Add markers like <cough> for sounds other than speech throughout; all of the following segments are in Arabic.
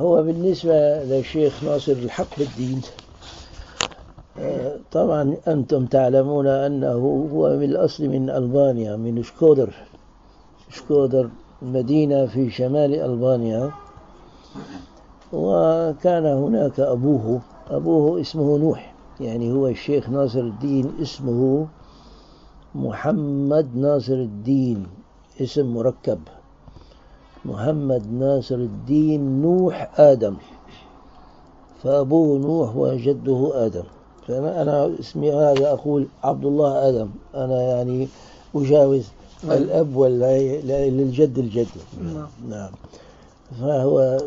هو بالنسبة للشيخ ناصر الحق بالدين طبعا أنتم تعلمون أنه هو من الأصل من ألبانيا من شكودر شكودر مدينة في شمال ألبانيا. وكان هناك أبوه أبوه اسمه نوح يعني هو الشيخ ناصر الدين اسمه محمد ناصر الدين اسم مركب. محمد ناصر الدين نوح آدم. فأبوه نوح وجده آدم. فأنا أنا اسمي هذا أقول عبد الله آدم. أنا يعني أجاوز الأب للجد الجد. نعم. نعم. فهو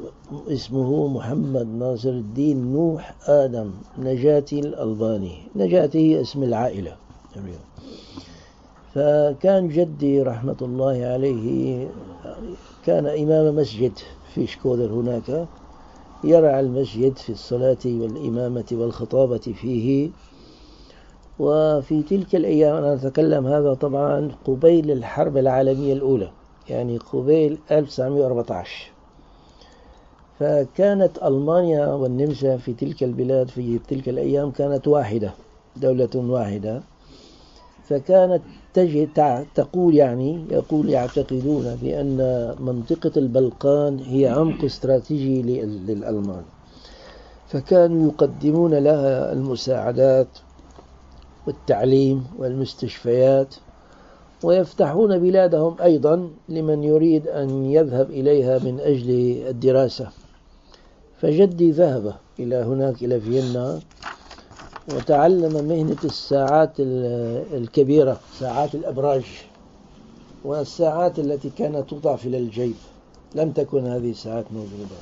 اسمه محمد ناصر الدين نوح آدم. نجاتي الألباني. نجاتي اسم العائلة. فكان جدي رحمة الله عليه كان إمام مسجد في شكودر هناك يرعى المسجد في الصلاة والإمامة والخطابة فيه. وفي تلك الأيام أنا أتكلم هذا طبعا قبيل الحرب العالمية الأولى يعني قبيل 1914 فكانت ألمانيا والنمسا في تلك البلاد في تلك الأيام كانت واحدة دولة واحدة. فكانت تجد تقول يعني يقول يعتقدون بأن منطقة البلقان هي عمق استراتيجي للألمان. فكانوا يقدمون لها المساعدات والتعليم والمستشفيات ويفتحون بلادهم أيضا لمن يريد أن يذهب إليها من أجل الدراسة. فجدي ذهب إلى هناك إلى فيينا وتعلم مهنة الساعات الكبيرة ساعات الأبراج والساعات التي كانت توضع في الجيب لم تكن هذه الساعات موجودة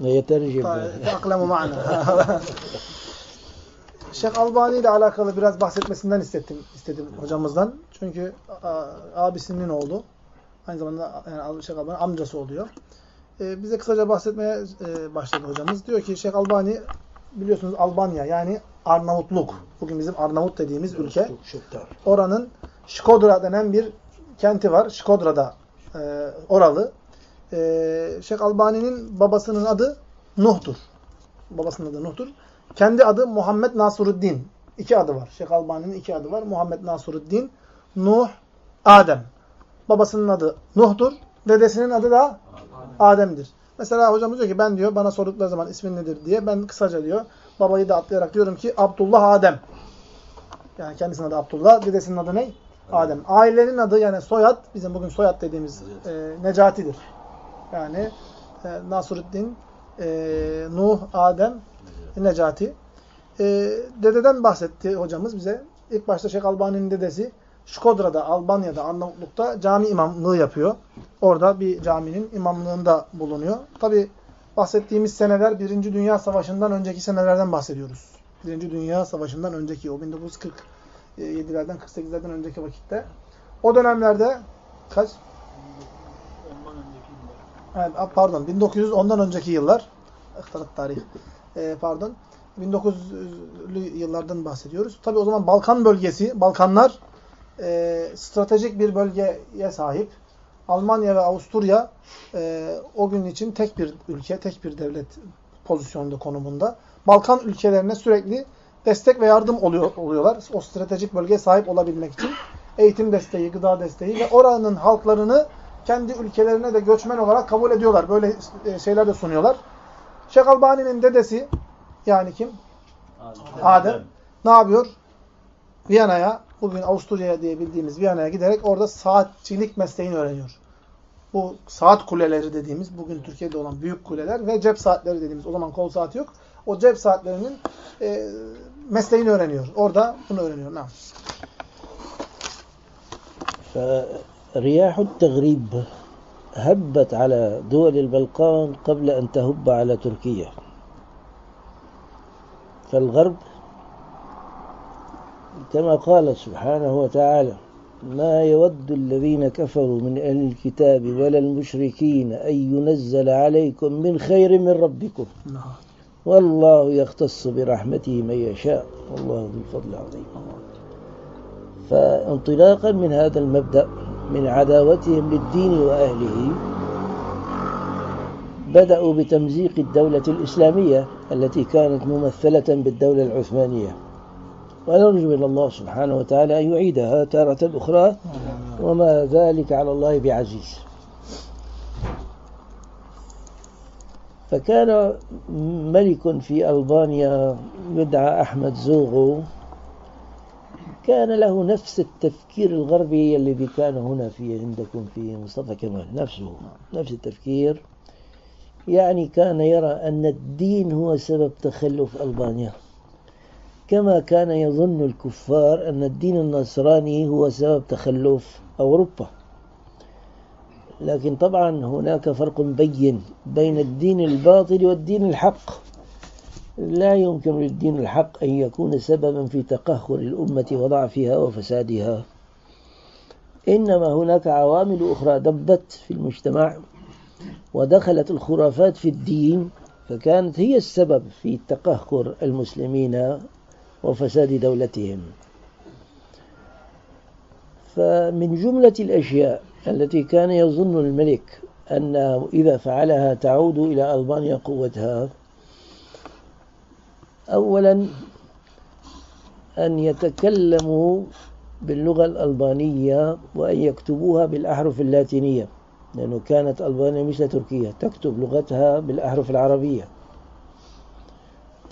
يترجم طيب تأقلموا معنا Şeyh Albani ile alakalı biraz bahsetmesinden istedim, istedim hocamızdan. Çünkü abisinin oğlu. Aynı zamanda yani Şeyh Albani amcası oluyor. Ee, bize kısaca bahsetmeye e, başladı hocamız. Diyor ki Şeyh Albani biliyorsunuz Albanya yani Arnavutluk. Bugün bizim Arnavut dediğimiz ülke. Oranın Şkodra denen bir kenti var. Şkodra'da e, oralı. E, Şeyh Albani'nin babasının adı Nuh'tur. Babasının adı Nuh'tur. Kendi adı Muhammed Nasuruddin. İki adı var. Şeyh Albani'nin iki adı var. Muhammed Nasuruddin, Nuh, Adem. Babasının adı Nuh'tur. Dedesinin adı da Adem'dir. Mesela hocamız diyor ki ben diyor bana sordukları zaman ismin nedir diye ben kısaca diyor babayı da atlayarak diyorum ki Abdullah Adem. Yani kendisinin adı Abdullah, dedesinin adı ne? Adem. Ailenin adı yani soyad bizim bugün soyad dediğimiz e, Necati'dir. Yani e, Nasruddin, e, Nuh, Adem, Necati. E, dededen bahsetti hocamız bize. İlk başta Şeyh Albani'nin dedesi Şkodra'da, Albanya'da, Arnavutluk'ta cami imamlığı yapıyor. Orada bir caminin imamlığında bulunuyor. Tabi bahsettiğimiz seneler Birinci Dünya Savaşı'ndan önceki senelerden bahsediyoruz. Birinci Dünya Savaşı'ndan önceki, o 1947'lerden, 48'lerden önceki vakitte. O dönemlerde kaç? Evet, pardon, 1910'dan önceki yıllar. İhtarat tarih. Ee, pardon. 1900'lü yıllardan bahsediyoruz. Tabi o zaman Balkan bölgesi, Balkanlar e, stratejik bir bölgeye sahip. Almanya ve Avusturya e, o gün için tek bir ülke, tek bir devlet pozisyonda, konumunda. Balkan ülkelerine sürekli destek ve yardım oluyor, oluyorlar. O stratejik bölgeye sahip olabilmek için. Eğitim desteği, gıda desteği ve oranın halklarını kendi ülkelerine de göçmen olarak kabul ediyorlar. Böyle e, şeyler de sunuyorlar. Şeyh Albani'nin dedesi yani kim? Adem. Adem. Ne yapıyor? Viyana'ya bugün Avusturya diye bildiğimiz Viyana'ya giderek orada saatçilik mesleğini öğreniyor. Bu saat kuleleri dediğimiz, bugün Türkiye'de olan büyük kuleler ve cep saatleri dediğimiz, o zaman kol saati yok. O cep saatlerinin e, mesleğini öğreniyor. Orada bunu öğreniyor. Ne? فرياح التغريب هبت على دول البلقان قبل أن تهب على تركيا فالغرب كما قال سبحانه وتعالى ما يود الذين كفروا من أهل الكتاب ولا المشركين أن ينزل عليكم من خير من ربكم والله يختص برحمته من يشاء والله ذو الفضل العظيم. فانطلاقا من هذا المبدأ من عداوتهم للدين وأهله بدأوا بتمزيق الدولة الإسلامية التي كانت ممثلة بالدولة العثمانية. ونرجو من الله سبحانه وتعالى أن يعيدها تارة أخرى وما ذلك على الله بعزيز. فكان ملك في ألبانيا يدعى أحمد زوغو. كان له نفس التفكير الغربي الذي كان هنا في عندكم في مصطفى كمال نفسه نفس التفكير. يعني كان يرى أن الدين هو سبب تخلف ألبانيا. كما كان يظن الكفار أن الدين النصراني هو سبب تخلف أوروبا. لكن طبعا هناك فرق بين بين الدين الباطل والدين الحق. لا يمكن للدين الحق أن يكون سببا في تقهر الأمة وضعفها وفسادها. إنما هناك عوامل أخرى دبت في المجتمع ودخلت الخرافات في الدين فكانت هي السبب في تقهر المسلمين وفساد دولتهم. فمن جملة الأشياء التي كان يظن الملك أنه إذا فعلها تعود إلى ألبانيا قوتها أولا أن يتكلموا باللغة الألبانية وأن يكتبوها بالأحرف اللاتينية لأنه كانت ألبانيا مثل تركيا تكتب لغتها بالأحرف العربية.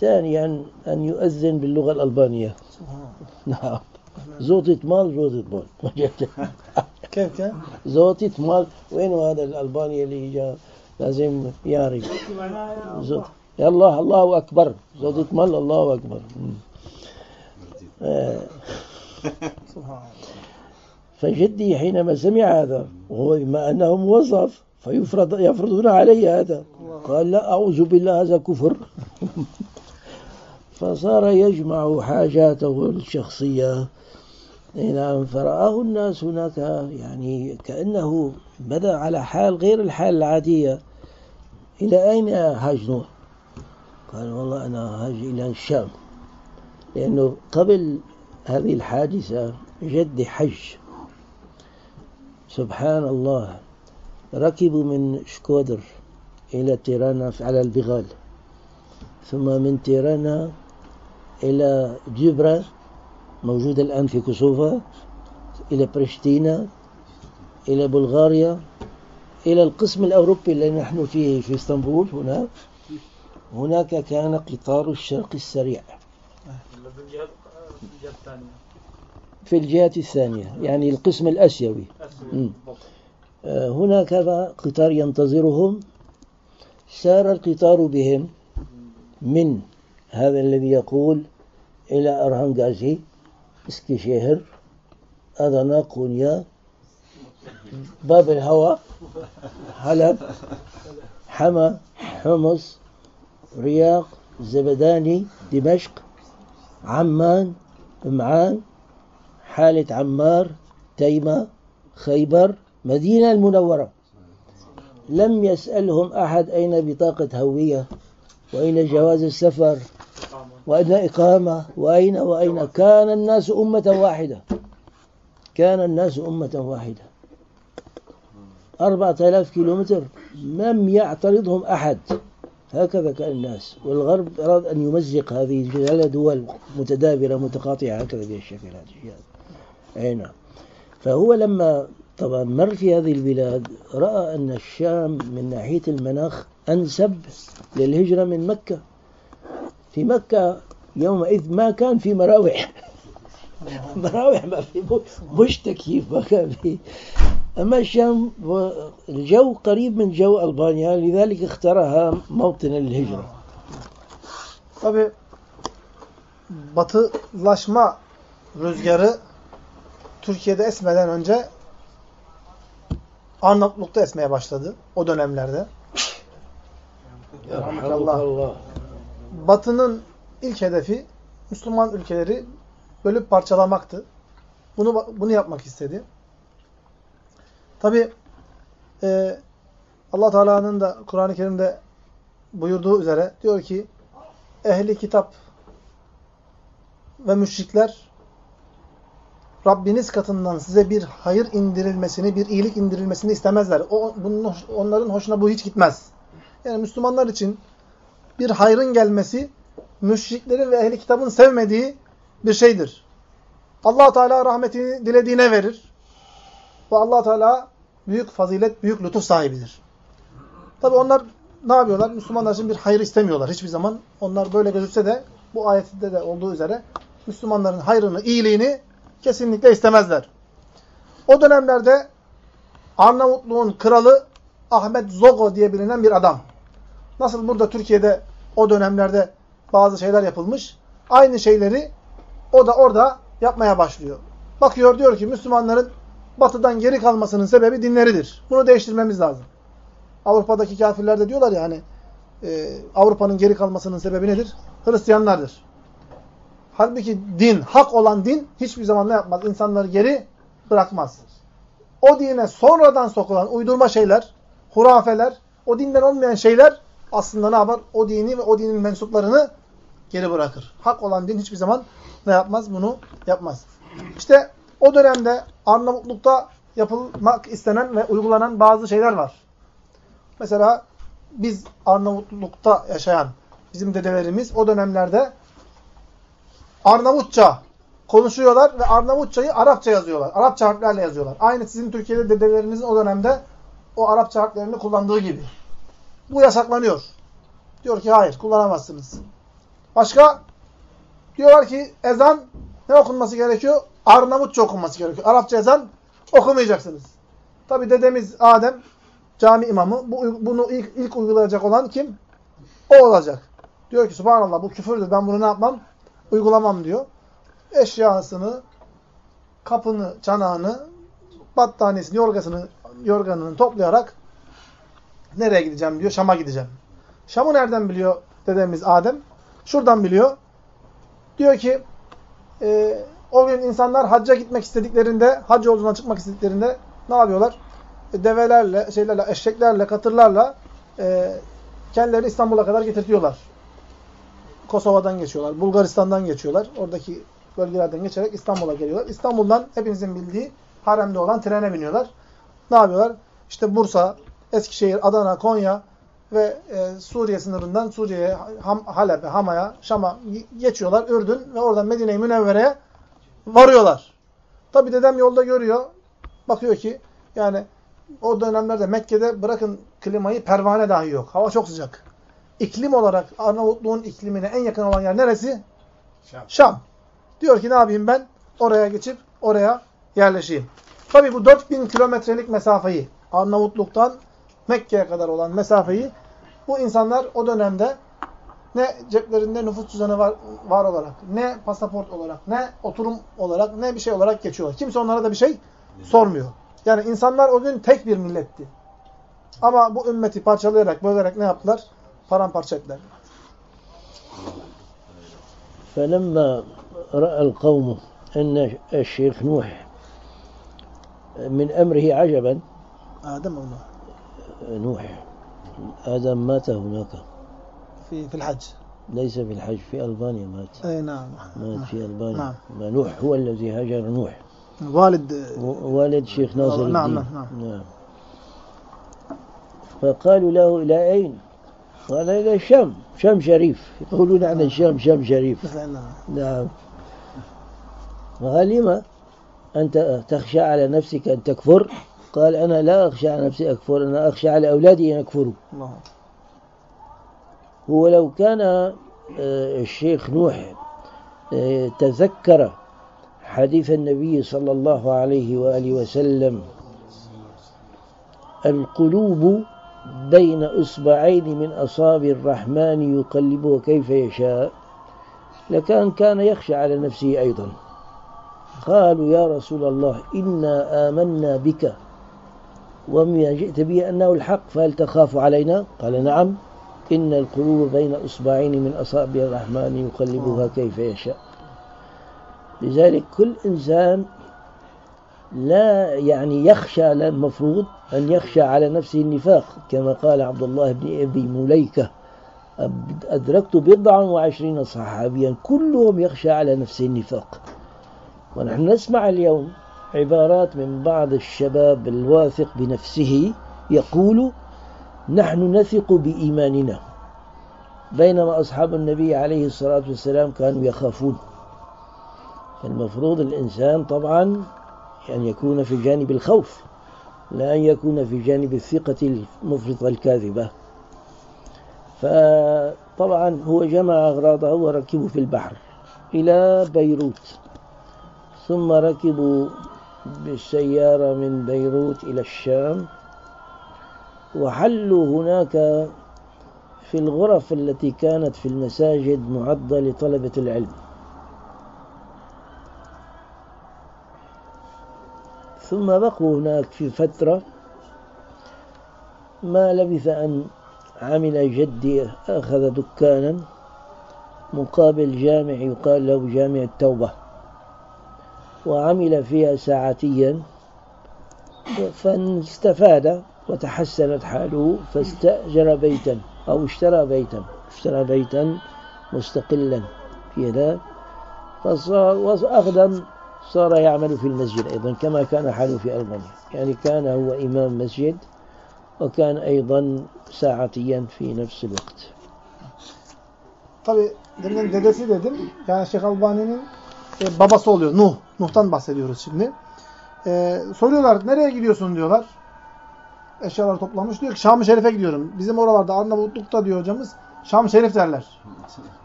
ثانيا أن يؤذن باللغة الألبانية. نعم. زوتت مال زوتت مال <laughs> كيف كيف؟ زوتت مال وين هذا الألباني اللي جاء؟ لازم يعرف زوت يلا الله أكبر. زوتت مال الله أكبر. <laughs> فجدي حينما سمع هذا وهو بما أنه موظف فيفرض يفرضون علي هذا. قال لا أعوذ بالله هذا كفر. <laughs> فصار يجمع حاجاته الشخصية. نعم فرآه الناس هناك يعني كأنه بدأ على حال غير الحال العادية. إلى أين هاج نوح قال والله أنا هاج إلى الشام لأنه قبل هذه الحادثة جد حج. سبحان الله ركبوا من شكودر إلى تيرانا على البغال ثم من تيرانا إلى جبرة موجودة الآن في كوسوفا إلى بريشتينا إلى بلغاريا إلى القسم الأوروبي الذي نحن فيه في إسطنبول هنا. هناك كان قطار الشرق السريع. في الجهة الثانية يعني القسم الأسيوي. آه، هناك قطار ينتظرهم. سار القطار بهم من هذا الذي يقول إلى أرهنغازي اسكيشيهر أدنا كونيا باب الهوى حلب حما حمص رياض زبداني دمشق عمان معان حالة عمار تيمة خيبر مدينة المنورة. لم يسألهم أحد أين بطاقة هوية وأين جواز السفر. وأين إقامة وأين وأين كان الناس أمة واحدة؟ كان الناس أمة واحدة. أربعة آلاف كيلومتر لم يعترضهم أحد. هكذا كان الناس. والغرب أراد أن يمزق هذه دول متدابرة متقاطعة. هكذا بالشكل هذا أي نعم. فهو لما طبعا مر في هذه البلاد رأى أن الشام من ناحية المناخ أنسب للهجرة من مكة. في مكة يومئذ ما كان في مراوح مراوح ما في مش تكييف ما كان في أما الشام الجو قريب من جو ألبانيا لذلك اختارها موطنا للهجرة Tabi batılaşma rüzgarı Türkiye'de esmeden önce Arnavutluk'ta esmeye başladı o dönemlerde. Allah. Batı'nın ilk hedefi Müslüman ülkeleri bölüp parçalamaktı. Bunu bunu yapmak istedi. Tabi e, Allah Teala'nın da Kur'an-ı Kerim'de buyurduğu üzere diyor ki ehli kitap ve müşrikler Rabbiniz katından size bir hayır indirilmesini, bir iyilik indirilmesini istemezler. O, bunun, onların hoşuna bu hiç gitmez. Yani Müslümanlar için bir hayrın gelmesi müşriklerin ve ehli kitabın sevmediği bir şeydir. allah Teala rahmetini dilediğine verir. Ve allah Teala büyük fazilet, büyük lütuf sahibidir. Tabi onlar ne yapıyorlar? Müslümanlar için bir hayır istemiyorlar hiçbir zaman. Onlar böyle gözükse de bu ayette de olduğu üzere Müslümanların hayrını, iyiliğini kesinlikle istemezler. O dönemlerde Arnavutluğun kralı Ahmet Zogo diye bilinen bir adam. Nasıl burada Türkiye'de o dönemlerde bazı şeyler yapılmış. Aynı şeyleri o da orada yapmaya başlıyor. Bakıyor diyor ki Müslümanların batıdan geri kalmasının sebebi dinleridir. Bunu değiştirmemiz lazım. Avrupa'daki kafirler de diyorlar ya hani e, Avrupa'nın geri kalmasının sebebi nedir? Hristiyanlardır. Halbuki din, hak olan din hiçbir zaman ne yapmaz? İnsanları geri bırakmaz. O dine sonradan sokulan uydurma şeyler, hurafeler, o dinden olmayan şeyler aslında ne yapar? O dini ve o dinin mensuplarını geri bırakır. Hak olan din hiçbir zaman ne yapmaz? Bunu yapmaz. İşte o dönemde Arnavutluk'ta yapılmak istenen ve uygulanan bazı şeyler var. Mesela biz Arnavutluk'ta yaşayan bizim dedelerimiz o dönemlerde Arnavutça konuşuyorlar ve Arnavutçayı Arapça yazıyorlar. Arapça harflerle yazıyorlar. Aynı sizin Türkiye'de dedelerinizin o dönemde o Arapça harflerini kullandığı gibi. Bu yasaklanıyor. Diyor ki hayır kullanamazsınız. Başka diyorlar ki ezan ne okunması gerekiyor? Arnavutça okunması gerekiyor. Arapça ezan okumayacaksınız. Tabi dedemiz Adem cami imamı bu, bunu ilk, ilk uygulayacak olan kim? O olacak. Diyor ki subhanallah bu küfürdür ben bunu ne yapmam? Uygulamam diyor. Eşyasını, kapını, çanağını, battaniyesini, yorgasını, yorganını toplayarak nereye gideceğim diyor. Şam'a gideceğim. Şam'ı nereden biliyor dedemiz Adem? Şuradan biliyor. Diyor ki e, o gün insanlar hacca gitmek istediklerinde, hac yolculuğuna çıkmak istediklerinde ne yapıyorlar? E, develerle, şeylerle, eşeklerle, katırlarla e, kendilerini İstanbul'a kadar getirtiyorlar. Kosova'dan geçiyorlar, Bulgaristan'dan geçiyorlar. Oradaki bölgelerden geçerek İstanbul'a geliyorlar. İstanbul'dan hepinizin bildiği haremde olan trene biniyorlar. Ne yapıyorlar? İşte Bursa, Eskişehir, Adana, Konya ve e, Suriye sınırından Suriye'ye, Ham, Halep'e, Hama'ya, Şam'a geçiyorlar. Ürdün ve oradan Medine-i Münevvere'ye varıyorlar. Tabi dedem yolda görüyor. Bakıyor ki yani o dönemlerde Mekke'de bırakın klimayı pervane dahi yok. Hava çok sıcak. İklim olarak Arnavutluğun iklimine en yakın olan yer neresi? Şam. Şam. Diyor ki ne yapayım ben? Oraya geçip oraya yerleşeyim. Tabi bu 4000 kilometrelik mesafeyi Arnavutluk'tan Mekke'ye kadar olan mesafeyi bu insanlar o dönemde ne ceplerinde nüfus cüzdanı var, var olarak, ne pasaport olarak, ne oturum olarak, ne bir şey olarak geçiyorlar. Kimse onlara da bir şey sormuyor. Yani insanlar o gün tek bir milletti. Ama bu ümmeti parçalayarak, bölerek ne yaptılar? Paramparça ettiler. فلما رأى القوم أن الشيخ نوح من أمره عجبا آدم أو نوح. آدم مات هناك. في في الحج. ليس في الحج في ألبانيا مات. أي نعم. مات في ألبانيا. نعم. ما نوح هو الذي هاجر نوح. والد. والد شيخ ناصر نعم، الدين. نعم، نعم. نعم. فقالوا له إلى أين؟ قال إلى الشام شام شريف. يقولون عن الشام شام شريف. نعم. نعم. قال لما أنت تخشى على نفسك أن تكفر؟ قال أنا لا أخشى على نفسي أكفر أنا أخشى على أولادي أن يكفروا. الله. هو لو كان آه، الشيخ نوح آه، تذكر حديث النبي صلى الله عليه وآله وسلم القلوب بين إصبعين من أصابع الرحمن يقلبها كيف يشاء لكان كان يخشى على نفسه أيضا. قالوا يا رسول الله إنا آمنا بك وما جئت به أنه الحق فهل تخاف علينا؟ قال نعم إن القلوب بين إصبعين من أصابع الرحمن يقلبها كيف يشاء لذلك كل إنسان لا يعني يخشى المفروض أن يخشى على نفسه النفاق كما قال عبد الله بن أبي مليكة أدركت بضعا وعشرين صحابيا كلهم يخشى على نفسه النفاق. ونحن نسمع اليوم عبارات من بعض الشباب الواثق بنفسه يقول نحن نثق بإيماننا. بينما أصحاب النبي عليه الصلاة والسلام كانوا يخافون. فالمفروض الإنسان طبعا أن يكون في جانب الخوف لا أن يكون في جانب الثقة المفرطة الكاذبة. فطبعا هو جمع أغراضه وركبوا في البحر إلى بيروت ثم ركبوا بالسيارة من بيروت إلى الشام وحلوا هناك في الغرف التي كانت في المساجد معدة لطلبة العلم. ثم بقوا هناك في فترة ما لبث أن عمل جدي أخذ دكانا مقابل جامع يقال له جامع التوبة. وعمل فيها ساعتيا فاستفاد وتحسنت حاله فاستأجر بيتا أو اشترى بيتا اشترى بيتا مستقلا في فصار وأخدم صار يعمل في المسجد أيضا كما كان حاله في ألمانيا. يعني كان هو إمام مسجد وكان أيضا ساعتيا في نفس الوقت. Tabi demin dedesi dedim. Yani Şeyh Albani'nin e, babası oluyor. Nuh. Nuh'tan bahsediyoruz şimdi. E, soruyorlar nereye gidiyorsun diyorlar. Eşyalar toplamış. Diyor ki Şam-ı Şerif'e gidiyorum. Bizim oralarda Arnavutluk'ta diyor hocamız Şam-ı Şerif derler.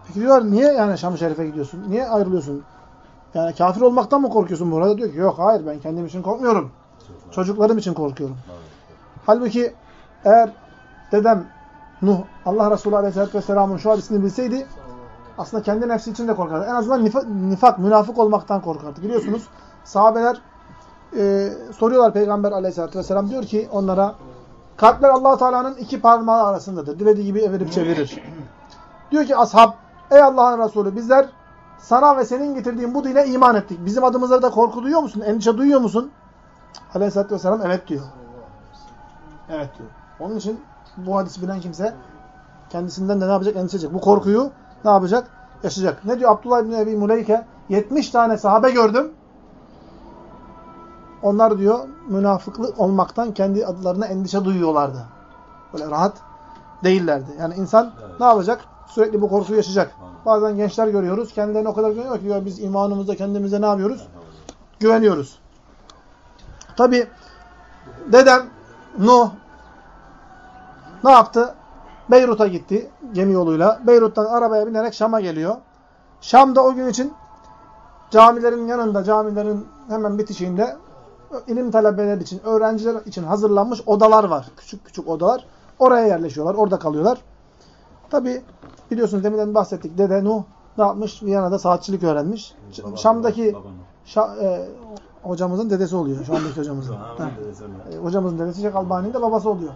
Peki diyorlar niye yani Şam-ı Şerif'e gidiyorsun? Niye ayrılıyorsun? Yani kafir olmaktan mı korkuyorsun burada? Diyor ki yok hayır ben kendim için korkmuyorum. Çocuklarım için korkuyorum. Halbuki eğer dedem Nuh Allah Resulü Aleyhisselatü Vesselam'ın şu hadisini bilseydi aslında kendi nefsi için de korkardı. En azından nifak, nifak münafık olmaktan korkardı. Biliyorsunuz sahabeler e, soruyorlar Peygamber Aleyhisselatü Vesselam diyor ki onlara kalpler allah Teala'nın iki parmağı arasındadır. Dilediği gibi evirip çevirir. Diyor ki ashab ey Allah'ın Resulü bizler sana ve senin getirdiğin bu dine iman ettik. Bizim adımıza da korku duyuyor musun? Endişe duyuyor musun? Aleyhisselatü Vesselam evet diyor. Evet diyor. Onun için bu hadisi bilen kimse kendisinden de ne yapacak? Endişe edecek. Bu korkuyu ne yapacak? Yaşayacak. Ne diyor Abdullah İbni Ebi Muleyke? 70 tane sahabe gördüm. Onlar diyor münafıklık olmaktan kendi adlarına endişe duyuyorlardı. Böyle rahat değillerdi. Yani insan evet. ne yapacak? Sürekli bu korkuyu yaşayacak. Bazen gençler görüyoruz. Kendilerine o kadar güveniyor ki diyor, biz imanımızda kendimize ne yapıyoruz? Güveniyoruz. Tabi dedem Nuh ne yaptı? Beyrut'a gitti gemi yoluyla. Beyrut'tan arabaya binerek Şam'a geliyor. Şam'da o gün için camilerin yanında, camilerin hemen bitişiğinde ilim talebeleri için, öğrenciler için hazırlanmış odalar var. Küçük küçük odalar. Oraya yerleşiyorlar, orada kalıyorlar. Tabi biliyorsunuz deminden bahsettik. Dede Nuh ne yapmış? Viyana'da saatçilik öğrenmiş. Baba, Şam'daki baba, Şa, e, hocamızın dedesi oluyor. Şu andaki hocamızın. e, hocamızın dedesi Şeyh Albani'nin de babası oluyor.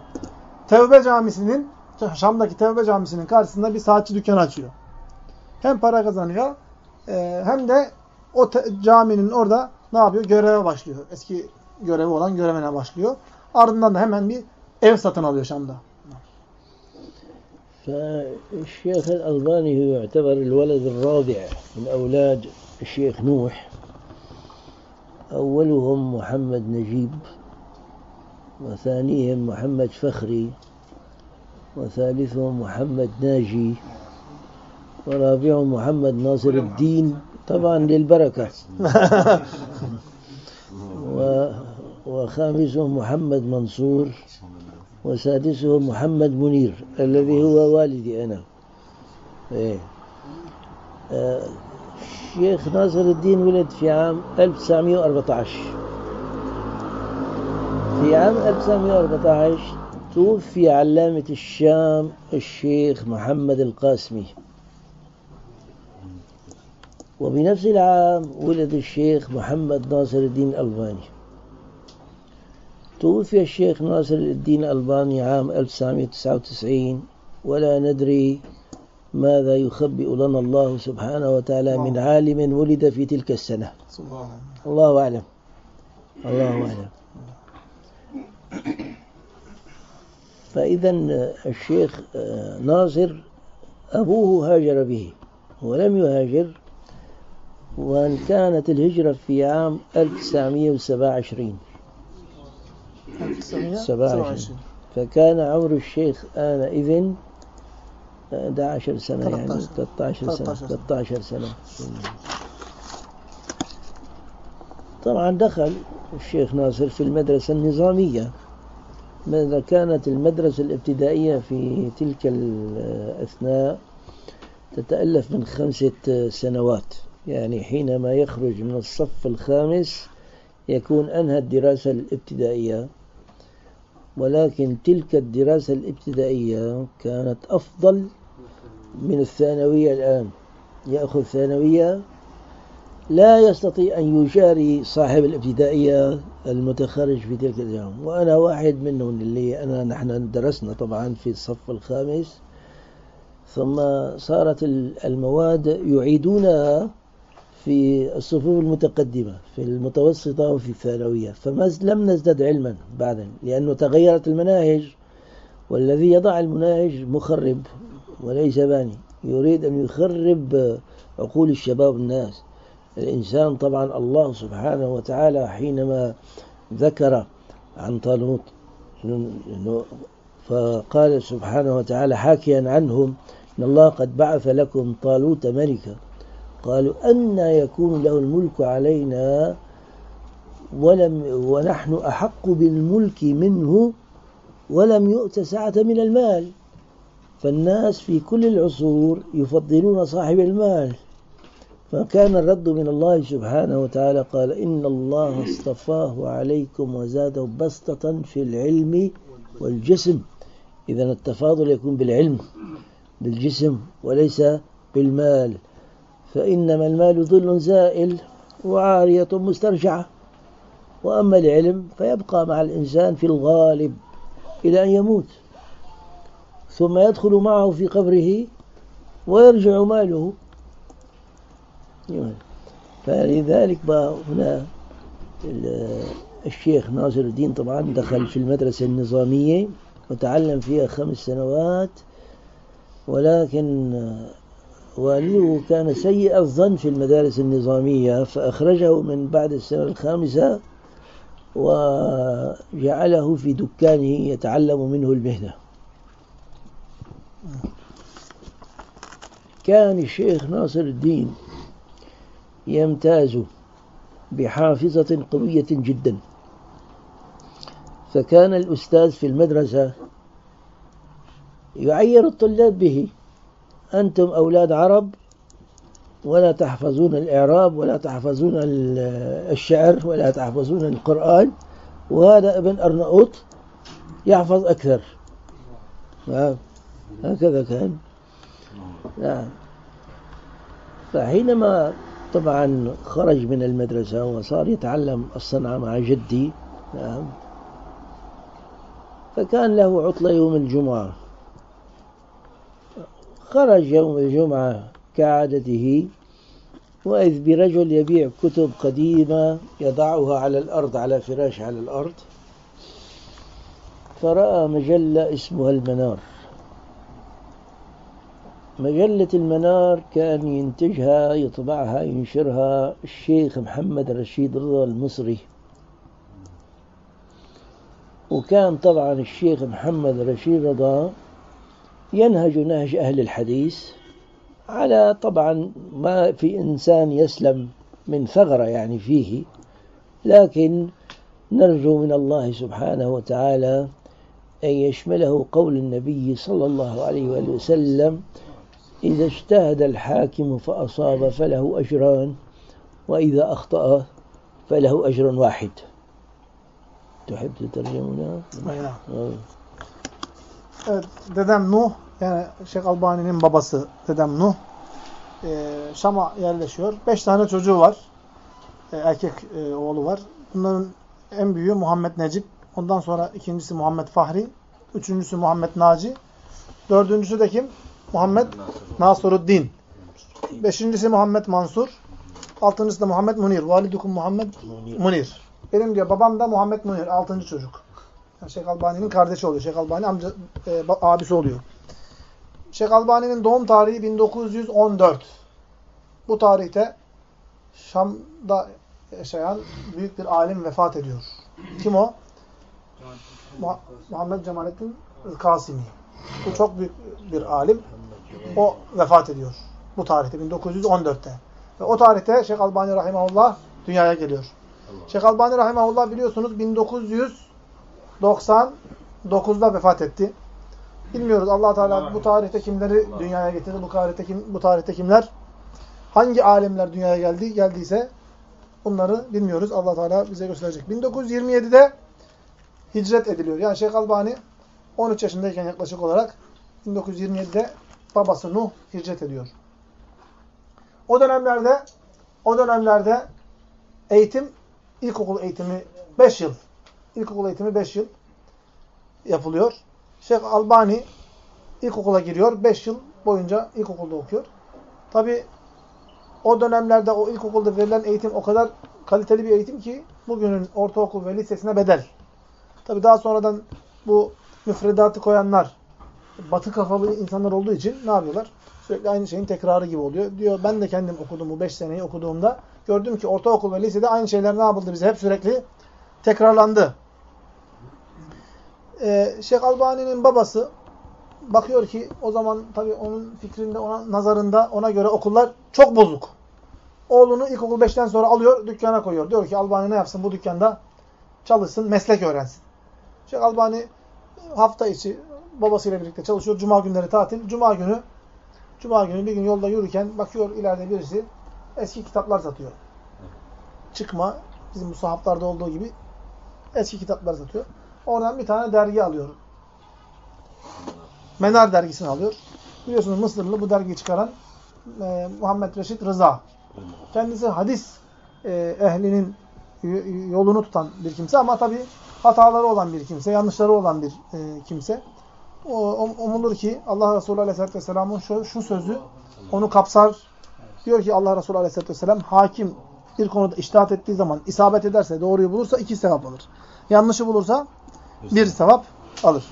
Tevbe Camisi'nin Şam'daki Tevbe Camisi'nin karşısında bir saatçi dükkanı açıyor. Hem para kazanıyor e, hem de o caminin orada ne yapıyor? Göreve başlıyor. Eski görevi olan görevine başlıyor. Ardından da hemen bir ev satın alıyor Şam'da. فالشيخ الألباني هو يعتبر الولد الرابع من أولاد الشيخ نوح أولهم محمد نجيب وثانيهم محمد فخري وثالثهم محمد ناجي ورابعهم محمد ناصر الدين. طبعا للبركة. <laughs> وخامسهم محمد منصور وسادسهم محمد منير الذي هو والدي أنا. إيه. آه الشيخ ناصر الدين ولد في عام 1914 في عام 1914 توفي علامة الشام الشيخ محمد القاسمي. وبنفس العام ولد الشيخ محمد ناصر الدين الألباني. توفي الشيخ ناصر الدين الألباني عام 1999 ولا ندري ماذا يخبئ لنا الله سبحانه وتعالى من عالم ولد في تلك السنة. الله أعلم. الله أعلم. فإذا الشيخ ناصر أبوه هاجر به ولم يهاجر وأن كانت الهجرة في عام 1927 1927 فكان عمر الشيخ آنئذ 11 سنة يعني 13 سنة. 13 سنة. طبعا دخل الشيخ ناصر في المدرسة النظامية. ماذا كانت المدرسة الابتدائية في تلك الأثناء تتألف من خمسة سنوات؟ يعني حينما يخرج من الصف الخامس يكون أنهى الدراسة الابتدائية ولكن تلك الدراسة الابتدائية كانت أفضل من الثانوية الآن. يأخذ ثانوية لا يستطيع أن يجاري صاحب الابتدائية المتخرج في تلك الجامعة وأنا واحد منهم اللي أنا نحن درسنا طبعا في الصف الخامس. ثم صارت المواد يعيدونها في الصفوف المتقدمة في المتوسطة وفي الثانوية. فما لم نزدد علما بعدا لأنه تغيرت المناهج والذي يضع المناهج مخرب وليس باني. يريد أن يخرب عقول الشباب الناس الإنسان طبعا الله سبحانه وتعالى حينما ذكر عن طالوت فقال سبحانه وتعالى حاكيا عنهم إن الله قد بعث لكم طالوت ملكا. قالوا أن يكون له الملك علينا ولم ونحن أحق بالملك منه ولم يؤت سعة من المال. فالناس في كل العصور يفضلون صاحب المال. فكان الرد من الله سبحانه وتعالى قال إن الله اصطفاه عليكم وزاده بسطة في العلم والجسم. إذا التفاضل يكون بالعلم بالجسم وليس بالمال. فإنما المال ظل زائل وعارية مسترجعة. وأما العلم فيبقى مع الإنسان في الغالب إلى أن يموت. ثم يدخل معه في قبره ويرجع ماله. فلذلك هنا الشيخ ناصر الدين طبعا دخل في المدرسة النظامية وتعلم فيها خمس سنوات ولكن والده كان سيء الظن في المدارس النظامية فأخرجه من بعد السنة الخامسة وجعله في دكانه يتعلم منه المهنة. كان الشيخ ناصر الدين يمتاز بحافظة قوية جدا. فكان الأستاذ في المدرسة يعير الطلاب به أنتم أولاد عرب ولا تحفظون الإعراب ولا تحفظون الشعر ولا تحفظون القرآن وهذا ابن أرناؤوط يحفظ أكثر. نعم هكذا كان. نعم. فحينما طبعا خرج من المدرسة وصار يتعلم الصنعة مع جدي. نعم. فكان له عطلة يوم الجمعة. خرج يوم الجمعة كعادته وإذ برجل يبيع كتب قديمة يضعها على الأرض على فراش على الأرض فرأى مجلة اسمها المنار. مجلة المنار كأن ينتجها يطبعها ينشرها الشيخ محمد رشيد رضا المصري. وكان طبعا الشيخ محمد رشيد رضا ينهج نهج أهل الحديث على طبعا ما في إنسان يسلم من ثغرة يعني فيه لكن نرجو من الله سبحانه وتعالى أن يشمله قول النبي صلى الله عليه وآله وسلم إذا اجتهد الحاكم فأصاب فله أجران وإذا أخطأ فله أجر واحد تحب تترجمنا؟ نعم Evet, dedem Nuh, yani Şeyh Albani'nin babası dedem Nuh, e, Şam'a yerleşiyor. Beş tane çocuğu var. E, erkek e, oğlu var. Bunların en büyüğü Muhammed Necip. Ondan sonra ikincisi Muhammed Fahri. Üçüncüsü Muhammed Naci. Dördüncüsü de kim? Muhammed Nasruddin. Beşincisi Muhammed Mansur. Altıncısı da Muhammed Munir. Validukum Muhammed. Munir. Benim diyor babam da Muhammed Munir. Altıncı çocuk. Yani Şeyh Albani'nin kardeşi oluyor. Şeyh Albani amca, e, abisi oluyor. Şeyh Albani'nin doğum tarihi 1914. Bu tarihte Şam'da yaşayan büyük bir alim vefat ediyor. Kim o? Muhammed Cemalettin Kasimi. Bu çok büyük bir alim. O vefat ediyor. Bu tarihte 1914'te. Ve o tarihte Şeyh Albani Rahimahullah dünyaya geliyor. Şeyh Albani Rahimahullah biliyorsunuz 1999'da vefat etti. Bilmiyoruz allah Teala bu tarihte kimleri dünyaya getirdi, bu tarihte, kim, bu tarihte kimler, hangi alimler dünyaya geldi, geldiyse bunları bilmiyoruz. allah Teala bize gösterecek. 1927'de hicret ediliyor. Yani Şeyh Albani 13 yaşındayken yaklaşık olarak 1927'de babası Nuh hicret ediyor. O dönemlerde o dönemlerde eğitim ilkokul eğitimi 5 yıl. İlkokul eğitimi 5 yıl yapılıyor. Şeyh Albani ilkokula giriyor. 5 yıl boyunca ilkokulda okuyor. Tabi o dönemlerde o ilkokulda verilen eğitim o kadar kaliteli bir eğitim ki bugünün ortaokul ve lisesine bedel. Tabi daha sonradan bu müfredatı koyanlar batı kafalı insanlar olduğu için ne yapıyorlar? Sürekli aynı şeyin tekrarı gibi oluyor. Diyor ben de kendim okudum bu 5 seneyi okuduğumda gördüm ki ortaokul ve lisede aynı şeyler ne yapıldı bize hep sürekli tekrarlandı. Ee, Şeyh Albani'nin babası bakıyor ki o zaman tabii onun fikrinde, ona nazarında ona göre okullar çok bozuk. Oğlunu ilkokul 5'ten sonra alıyor, dükkana koyuyor. Diyor ki Albani ne yapsın bu dükkanda? Çalışsın, meslek öğrensin. Şeyh Albani hafta içi babasıyla birlikte çalışıyor. Cuma günleri tatil. Cuma günü Cuma günü bir gün yolda yürürken bakıyor ileride birisi eski kitaplar satıyor. Çıkma, bizim bu sahaplarda olduğu gibi eski kitaplar satıyor. Oradan bir tane dergi alıyor. Menar dergisini alıyor. Biliyorsunuz Mısırlı bu dergiyi çıkaran e, Muhammed Reşit Rıza. Kendisi hadis e, ehlinin yolunu tutan bir kimse ama tabi hataları olan bir kimse, yanlışları olan bir e, kimse O, umulur ki Allah Resulü Aleyhisselatü Vesselam'ın şu, şu sözü onu kapsar. Diyor ki Allah Resulü Aleyhisselatü Vesselam hakim bir konuda iştihat ettiği zaman isabet ederse, doğruyu bulursa iki sevap alır. Yanlışı bulursa bir sevap alır.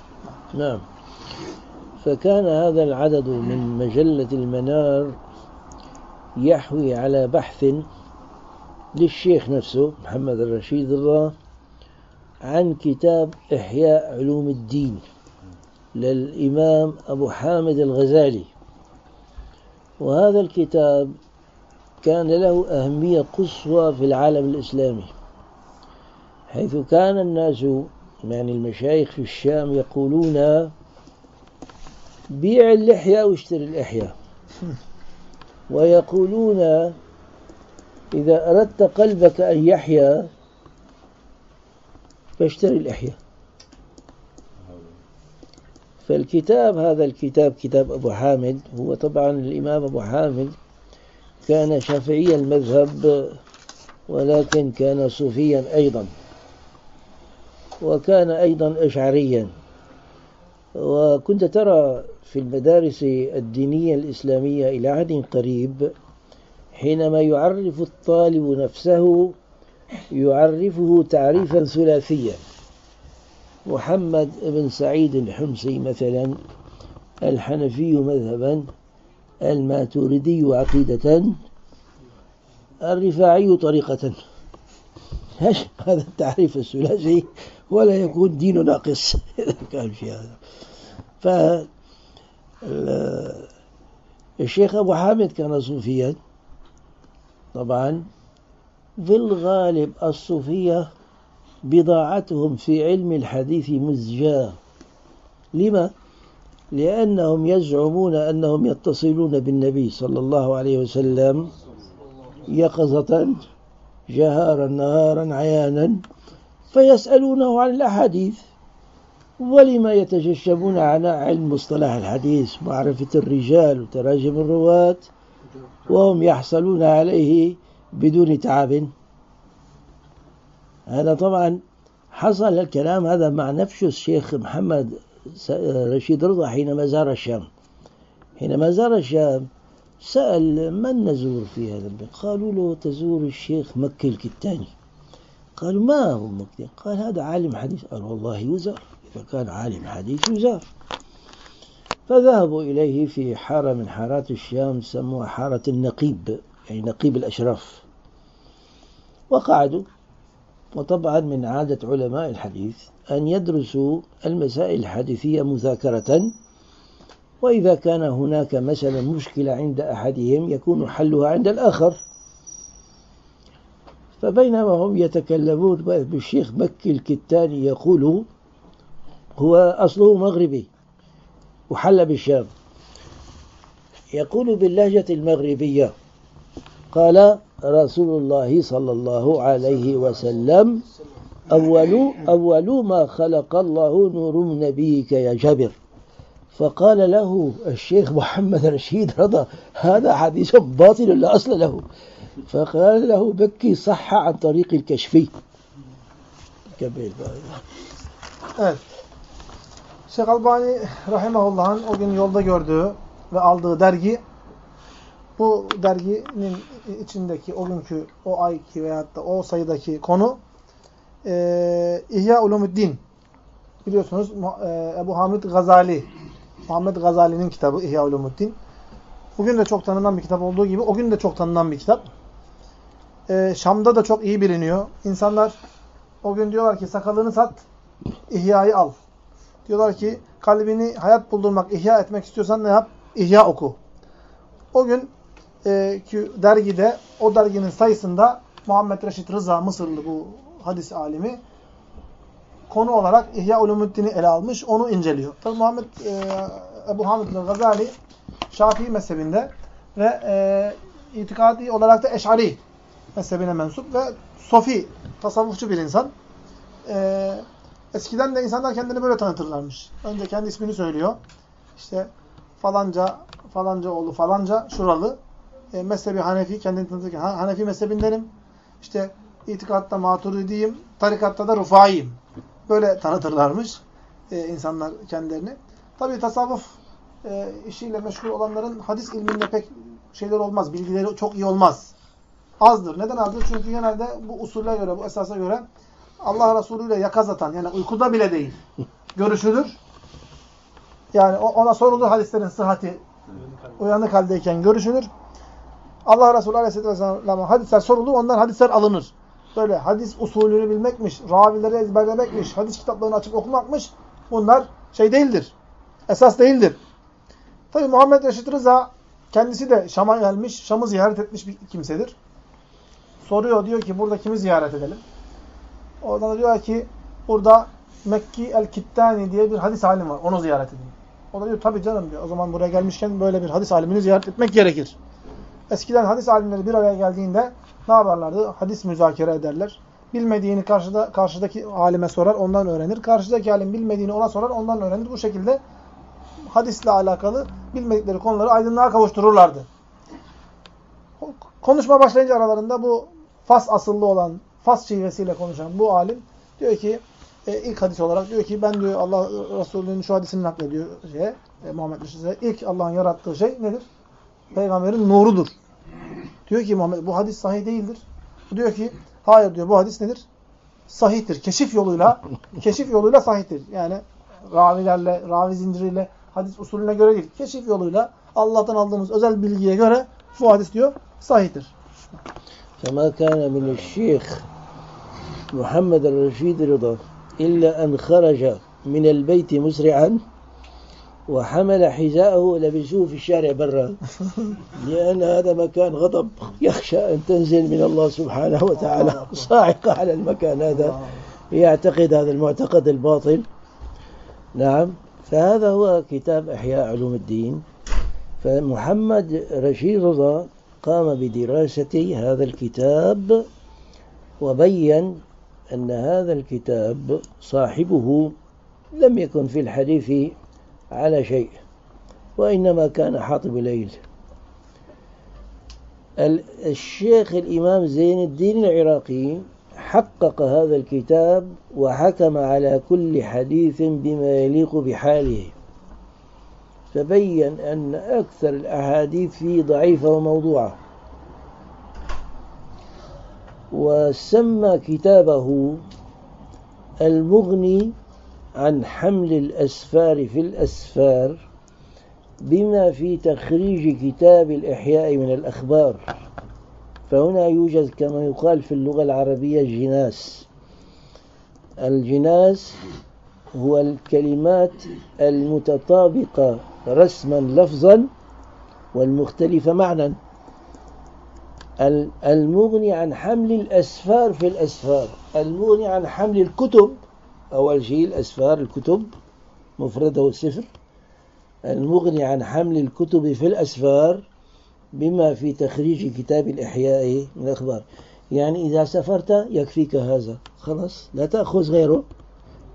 نعم فكان هذا العدد من مجلة المنار يحوي على بحث للشيخ نفسه محمد الرشيد الله عن كتاب إحياء علوم الدين للإمام أبو حامد الغزالي. وهذا الكتاب كان له أهمية قصوى في العالم الإسلامي حيث كان الناس يعني المشايخ في الشام يقولون بيع اللحية واشتري اللحية. ويقولون إذا أردت قلبك أن يحيا فاشتري اللحية. فالكتاب هذا الكتاب كتاب أبو حامد هو طبعا الإمام أبو حامد كان شافعي المذهب ولكن كان صوفيا أيضا وكان أيضا أشعريا. وكنت ترى في المدارس الدينية الإسلامية إلى عهد قريب حينما يعرف الطالب نفسه يعرفه تعريفا ثلاثيا. محمد بن سعيد الحمصي مثلا الحنفي مذهبا الماتوردي عقيدة الرفاعي طريقة. هذا التعريف الثلاثي ولا يكون دين ناقص. <laughs> إذا كان في هذا. ف الشيخ أبو حامد كان صوفيا. طبعا في الغالب الصوفية بضاعتهم في علم الحديث مزجاة. لما؟ لأنهم يزعمون أنهم يتصلون بالنبي صلى الله عليه وسلم يقظة جهارا نهارا عيانا فيسألونه عن الأحاديث. ولما يتجشمون على علم مصطلح الحديث معرفة الرجال وتراجم الرواة وهم يحصلون عليه بدون تعب. هذا طبعا حصل الكلام هذا مع نفسه الشيخ محمد رشيد رضا حينما زار الشام. حينما زار الشام سأل من نزور في هذا البيت؟ قالوا له تزور الشيخ مكي الكتاني. قالوا ما هو مكي؟ قال هذا عالم حديث. قال والله يزار إذا كان عالم حديث يزار. فذهبوا إليه في حارة من حارات الشام سموها حارة النقيب يعني نقيب الأشراف. وقعدوا. وطبعا من عادة علماء الحديث أن يدرسوا المسائل الحديثية مذاكرة وإذا كان هناك مثلا مشكلة عند أحدهم يكون حلها عند الآخر. فبينما هم يتكلمون بالشيخ مكي الكتاني يقول هو أصله مغربي وحل بالشام. يقول باللهجة المغربية قال رسول الله صلى الله عليه وسلم. أول أول ما خلق الله نور نبيك يا جابر. فقال له الشيخ محمد رشيد رضا هذا حديث باطل لا أصل له. فقال له بكي صح عن طريق الكشفي Evet. Şeyh Albani Rahimahullah'ın o gün yolda gördüğü ve aldığı dergi bu derginin içindeki o günkü o ayki veyahut da o sayıdaki konu e, İhya Ulumuddin. Biliyorsunuz e, Ebu Hamid Gazali Muhammed Gazali'nin kitabı İhya Ulumuddin. Bugün de çok tanınan bir kitap olduğu gibi o gün de çok tanınan bir kitap. E, Şam'da da çok iyi biliniyor. İnsanlar o gün diyorlar ki sakalını sat İhya'yı al. Diyorlar ki kalbini hayat buldurmak ihya etmek istiyorsan ne yap? İhya oku. O gün e, dergide, o derginin sayısında Muhammed Reşit Rıza Mısırlı bu hadis alimi konu olarak İhya Ulumuddin'i ele almış, onu inceliyor. Tabi Muhammed e, Ebu Hamid Gazali Şafii mezhebinde ve e, itikadi olarak da Eş'ari mezhebine mensup ve Sofi, tasavvufçu bir insan. E, eskiden de insanlar kendini böyle tanıtırlarmış. Önce kendi ismini söylüyor. İşte falanca, falanca oğlu falanca, şuralı e, mezhebi Hanefi kendini tanıtırken Hanefi mezhebindenim. İşte itikatta maturidiyim, tarikatta da rufaiyim. Böyle tanıtırlarmış e, insanlar kendilerini. Tabi tasavvuf e, işiyle meşgul olanların hadis ilminde pek şeyler olmaz, bilgileri çok iyi olmaz. Azdır. Neden azdır? Çünkü genelde bu usule göre, bu esasa göre Allah Resulü ile yakazatan, yani uykuda bile değil, görüşülür. Yani ona sorulur hadislerin sıhhati uyanık haldeyken görüşülür. Allah Resulü Aleyhisselatü Vesselam'a hadisler sorulur, ondan hadisler alınır. Böyle hadis usulünü bilmekmiş, ravileri ezberlemekmiş, hadis kitaplarını açıp okumakmış. Bunlar şey değildir. Esas değildir. Tabi Muhammed Reşit Rıza kendisi de Şam'a gelmiş, Şam'ı ziyaret etmiş bir kimsedir. Soruyor, diyor ki burada kimi ziyaret edelim? Oradan da diyor ki burada Mekki el-Kittani diye bir hadis alim var. Onu ziyaret edin. O da diyor tabii canım diyor. O zaman buraya gelmişken böyle bir hadis alimini ziyaret etmek gerekir. Eskiden hadis alimleri bir araya geldiğinde ne yaparlardı? Hadis müzakere ederler. Bilmediğini karşıda, karşıdaki alime sorar, ondan öğrenir. Karşıdaki alim bilmediğini ona sorar, ondan öğrenir. Bu şekilde hadisle alakalı bilmedikleri konuları aydınlığa kavuştururlardı. Konuşma başlayınca aralarında bu Fas asıllı olan, Fas şivesiyle konuşan bu alim diyor ki, e, ilk hadis olarak diyor ki ben diyor Allah Resulü'nün şu hadisini naklediyor şeye, e, Muhammed Reşit'e. İlk Allah'ın yarattığı şey nedir? Peygamberin nurudur. Diyor ki Muhammed bu hadis sahih değildir. Bu diyor ki hayır diyor bu hadis nedir? Sahihtir. Keşif yoluyla <laughs> keşif yoluyla sahihtir. Yani ravilerle, ravi zinciriyle hadis usulüne göre değil. Keşif yoluyla Allah'tan aldığımız özel bilgiye göre bu hadis diyor sahihtir. كما كان من الشيخ محمد الرشيد رضا إلا أن خرج من البيت مسرعا وحمل حذاءه ولبسوه في الشارع برا. <laughs> لأن هذا مكان غضب. يخشى أن تنزل من الله سبحانه وتعالى صاعقة على المكان هذا. يعتقد هذا المعتقد الباطل. نعم. فهذا هو كتاب إحياء علوم الدين. فمحمد رشيد رضا قام بدراسة هذا الكتاب وبين أن هذا الكتاب صاحبه لم يكن في الحديث على شيء وإنما كان حاطب ليل الشيخ الإمام زين الدين العراقي حقق هذا الكتاب وحكم على كل حديث بما يليق بحاله. فبين أن أكثر الأحاديث فيه ضعيفة وموضوعة. وسمى كتابه المغني عن حمل الأسفار في الأسفار بما في تخريج كتاب الإحياء من الأخبار. فهنا يوجد كما يقال في اللغة العربية جناس الجناس هو الكلمات المتطابقة رسما لفظا والمختلفة معنى المغني عن حمل الأسفار في الأسفار المغني عن حمل الكتب أول شيء الأسفار الكتب مفرده سفر المغني عن حمل الكتب في الأسفار بما في تخريج كتاب الإحياء من الأخبار. يعني إذا سافرت يكفيك هذا. خلاص لا تأخذ غيره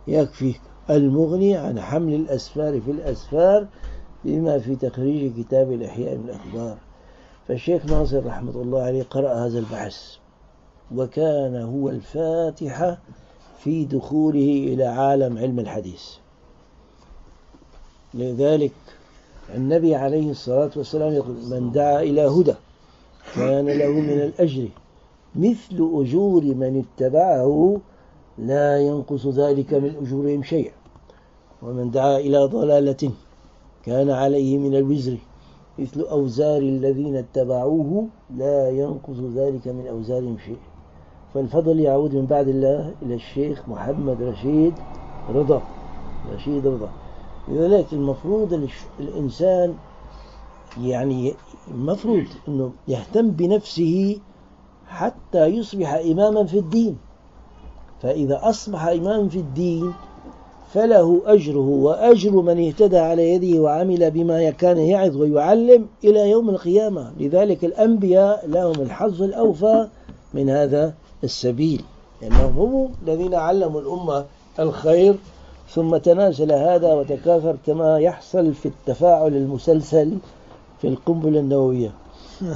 يكفيك. المغني عن حمل الأسفار في الأسفار بما في تخريج كتاب الإحياء من الأخبار. فالشيخ ناصر رحمة الله عليه قرأ هذا البحث. وكان هو الفاتحة في دخوله إلى عالم علم الحديث. لذلك النبي عليه الصلاة والسلام يقول من دعا إلى هدى كان له من الأجر مثل أجور من اتبعه لا ينقص ذلك من أجورهم شيئا. ومن دعا إلى ضلالة كان عليه من الوزر مثل أوزار الذين اتبعوه لا ينقص ذلك من أوزارهم شيء فالفضل يعود من بعد الله إلى الشيخ محمد رشيد رضا. رشيد رضا. لذلك المفروض الإنسان يعني المفروض أنه يهتم بنفسه حتى يصبح إماما في الدين. فإذا أصبح إماما في الدين فله أجره وأجر من اهتدى على يده وعمل بما كان يعظ ويعلم إلى يوم القيامة. لذلك الأنبياء لهم الحظ الأوفى من هذا السبيل لأنهم هم الذين علموا الأمة الخير ثم تناسل هذا وتكاثر كما يحصل في التفاعل المسلسل في القنبلة النووية <laughs>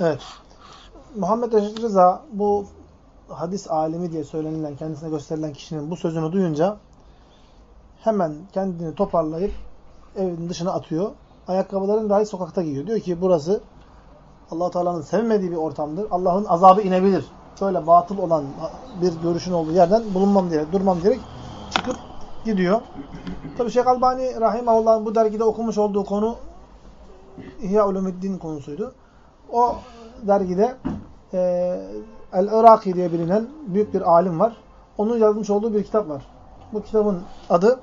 Evet. Muhammed Reşit Rıza bu hadis alimi diye söylenilen, kendisine gösterilen kişinin bu sözünü duyunca hemen kendini toparlayıp evin dışına atıyor. Ayakkabılarını dahi sokakta giyiyor. Diyor ki burası allah Teala'nın sevmediği bir ortamdır. Allah'ın azabı inebilir. Şöyle batıl olan bir görüşün olduğu yerden bulunmam diyerek, durmam diyerek çıkıp gidiyor. Tabi Şeyh Albani Rahimahullah'ın bu dergide okumuş olduğu konu İhya Ulumuddin konusuydu. O dergide e, El-Iraki diye bilinen büyük bir alim var. Onun yazmış olduğu bir kitap var. Bu kitabın adı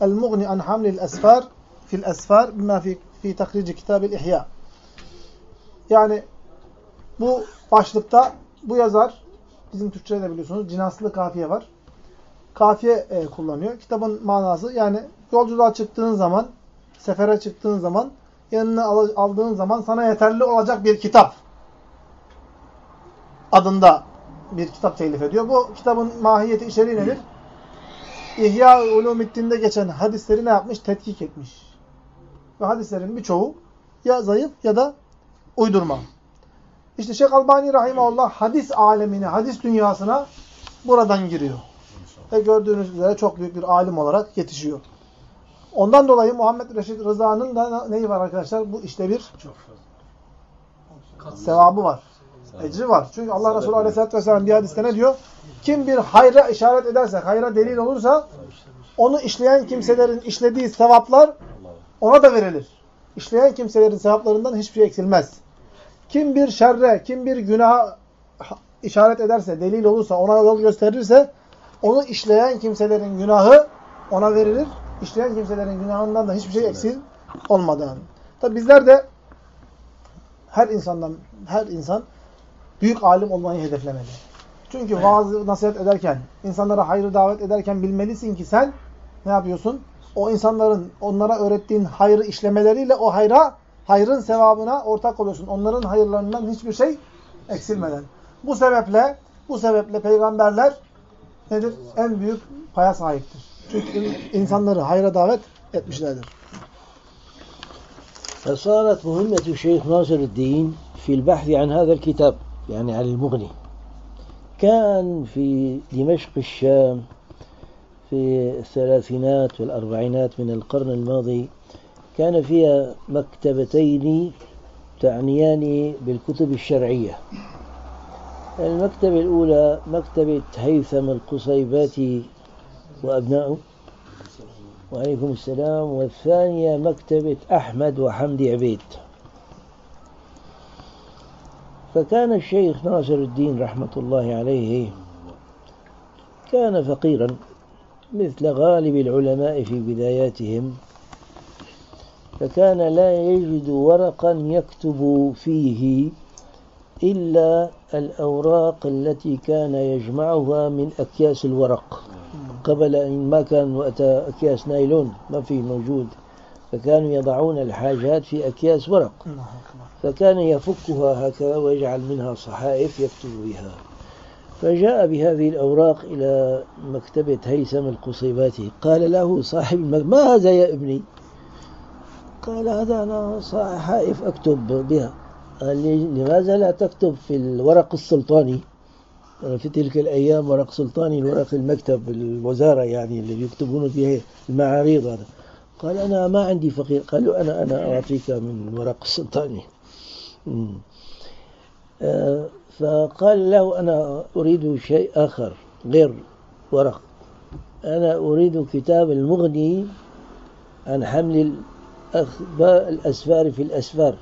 El-Mughni an Hamlil Esfar fil Esfar bima fi, fi takrici kitabil İhya. Yani bu başlıkta bu yazar bizim Türkçe'de de biliyorsunuz cinaslı kafiye var. Kafiye e, kullanıyor. Kitabın manası yani yolculuğa çıktığın zaman, sefere çıktığın zaman, yanına aldığın zaman sana yeterli olacak bir kitap adında bir kitap telif ediyor. Bu kitabın mahiyeti, içeriği nedir? İhya Ulumiddin'de geçen hadisleri ne yapmış? Tetkik etmiş. Ve hadislerin birçoğu ya zayıf ya da uydurma. İşte Şeyh Albani Rahimahullah hadis alemine, hadis dünyasına buradan giriyor. Ve gördüğünüz üzere çok büyük bir alim olarak yetişiyor. Ondan dolayı Muhammed Reşit Rıza'nın da neyi var arkadaşlar? Bu işte bir sevabı var. Ecri var. Çünkü Allah Resulü Aleyhisselatü Vesselam bir hadiste ne diyor? Kim bir hayra işaret ederse, hayra delil olursa onu işleyen kimselerin işlediği sevaplar ona da verilir. İşleyen kimselerin sevaplarından hiçbir şey eksilmez. Kim bir şerre, kim bir günaha işaret ederse, delil olursa, ona yol gösterirse onu işleyen kimselerin günahı ona verilir. İşleyen kimselerin günahından da hiçbir şey eksil olmadan. Tabi bizler de her insandan, her insan büyük alim olmayı hedeflemeli. Çünkü vaaz nasihat ederken, insanlara hayrı davet ederken bilmelisin ki sen ne yapıyorsun? O insanların onlara öğrettiğin hayrı işlemeleriyle o hayra, hayrın sevabına ortak oluyorsun. Onların hayırlarından hiçbir şey eksilmeden. Bu sebeple, bu sebeple peygamberler nedir? En büyük paya sahiptir. Çünkü insanları hayra davet etmişlerdir. فصارت مهمة الشيخ ناصر الدين في البحث عن هذا الكتاب يعني عن المغني كان في دمشق الشام في الثلاثينات والأربعينات من القرن الماضي كان فيها مكتبتين تعنيان بالكتب الشرعية. المكتبة الأولى مكتبة هيثم القصيباتي وأبنائه وعليكم السلام. والثانية مكتبة أحمد وحمدي عبيد. فكان الشيخ ناصر الدين رحمة الله عليه كان فقيرا مثل غالب العلماء في بداياتهم. فكان لا يجد ورقا يكتب فيه إلا الأوراق التي كان يجمعها من أكياس الورق. قبل أن ما كان وقتها أكياس نايلون ما في موجود. فكانوا يضعون الحاجات في أكياس ورق. فكان يفكها هكذا ويجعل منها صحائف يكتب بها. فجاء بهذه الأوراق إلى مكتبة هيثم القصيباتي. قال له صاحب ما هذا يا ابني؟ قال هذا أنا صحائف أكتب بها. قال لي لماذا لا تكتب في الورق السلطاني؟ في تلك الأيام ورق سلطاني الورق المكتب الوزارة يعني اللي يكتبون فيه المعاريض هذا. قال أنا ما عندي فقير. قال له أنا أنا أعطيك من ورق السلطاني آه، فقال له أنا أريد شيء آخر غير ورق. أنا أريد كتاب المغني عن حمل الأسفار في الأسفار.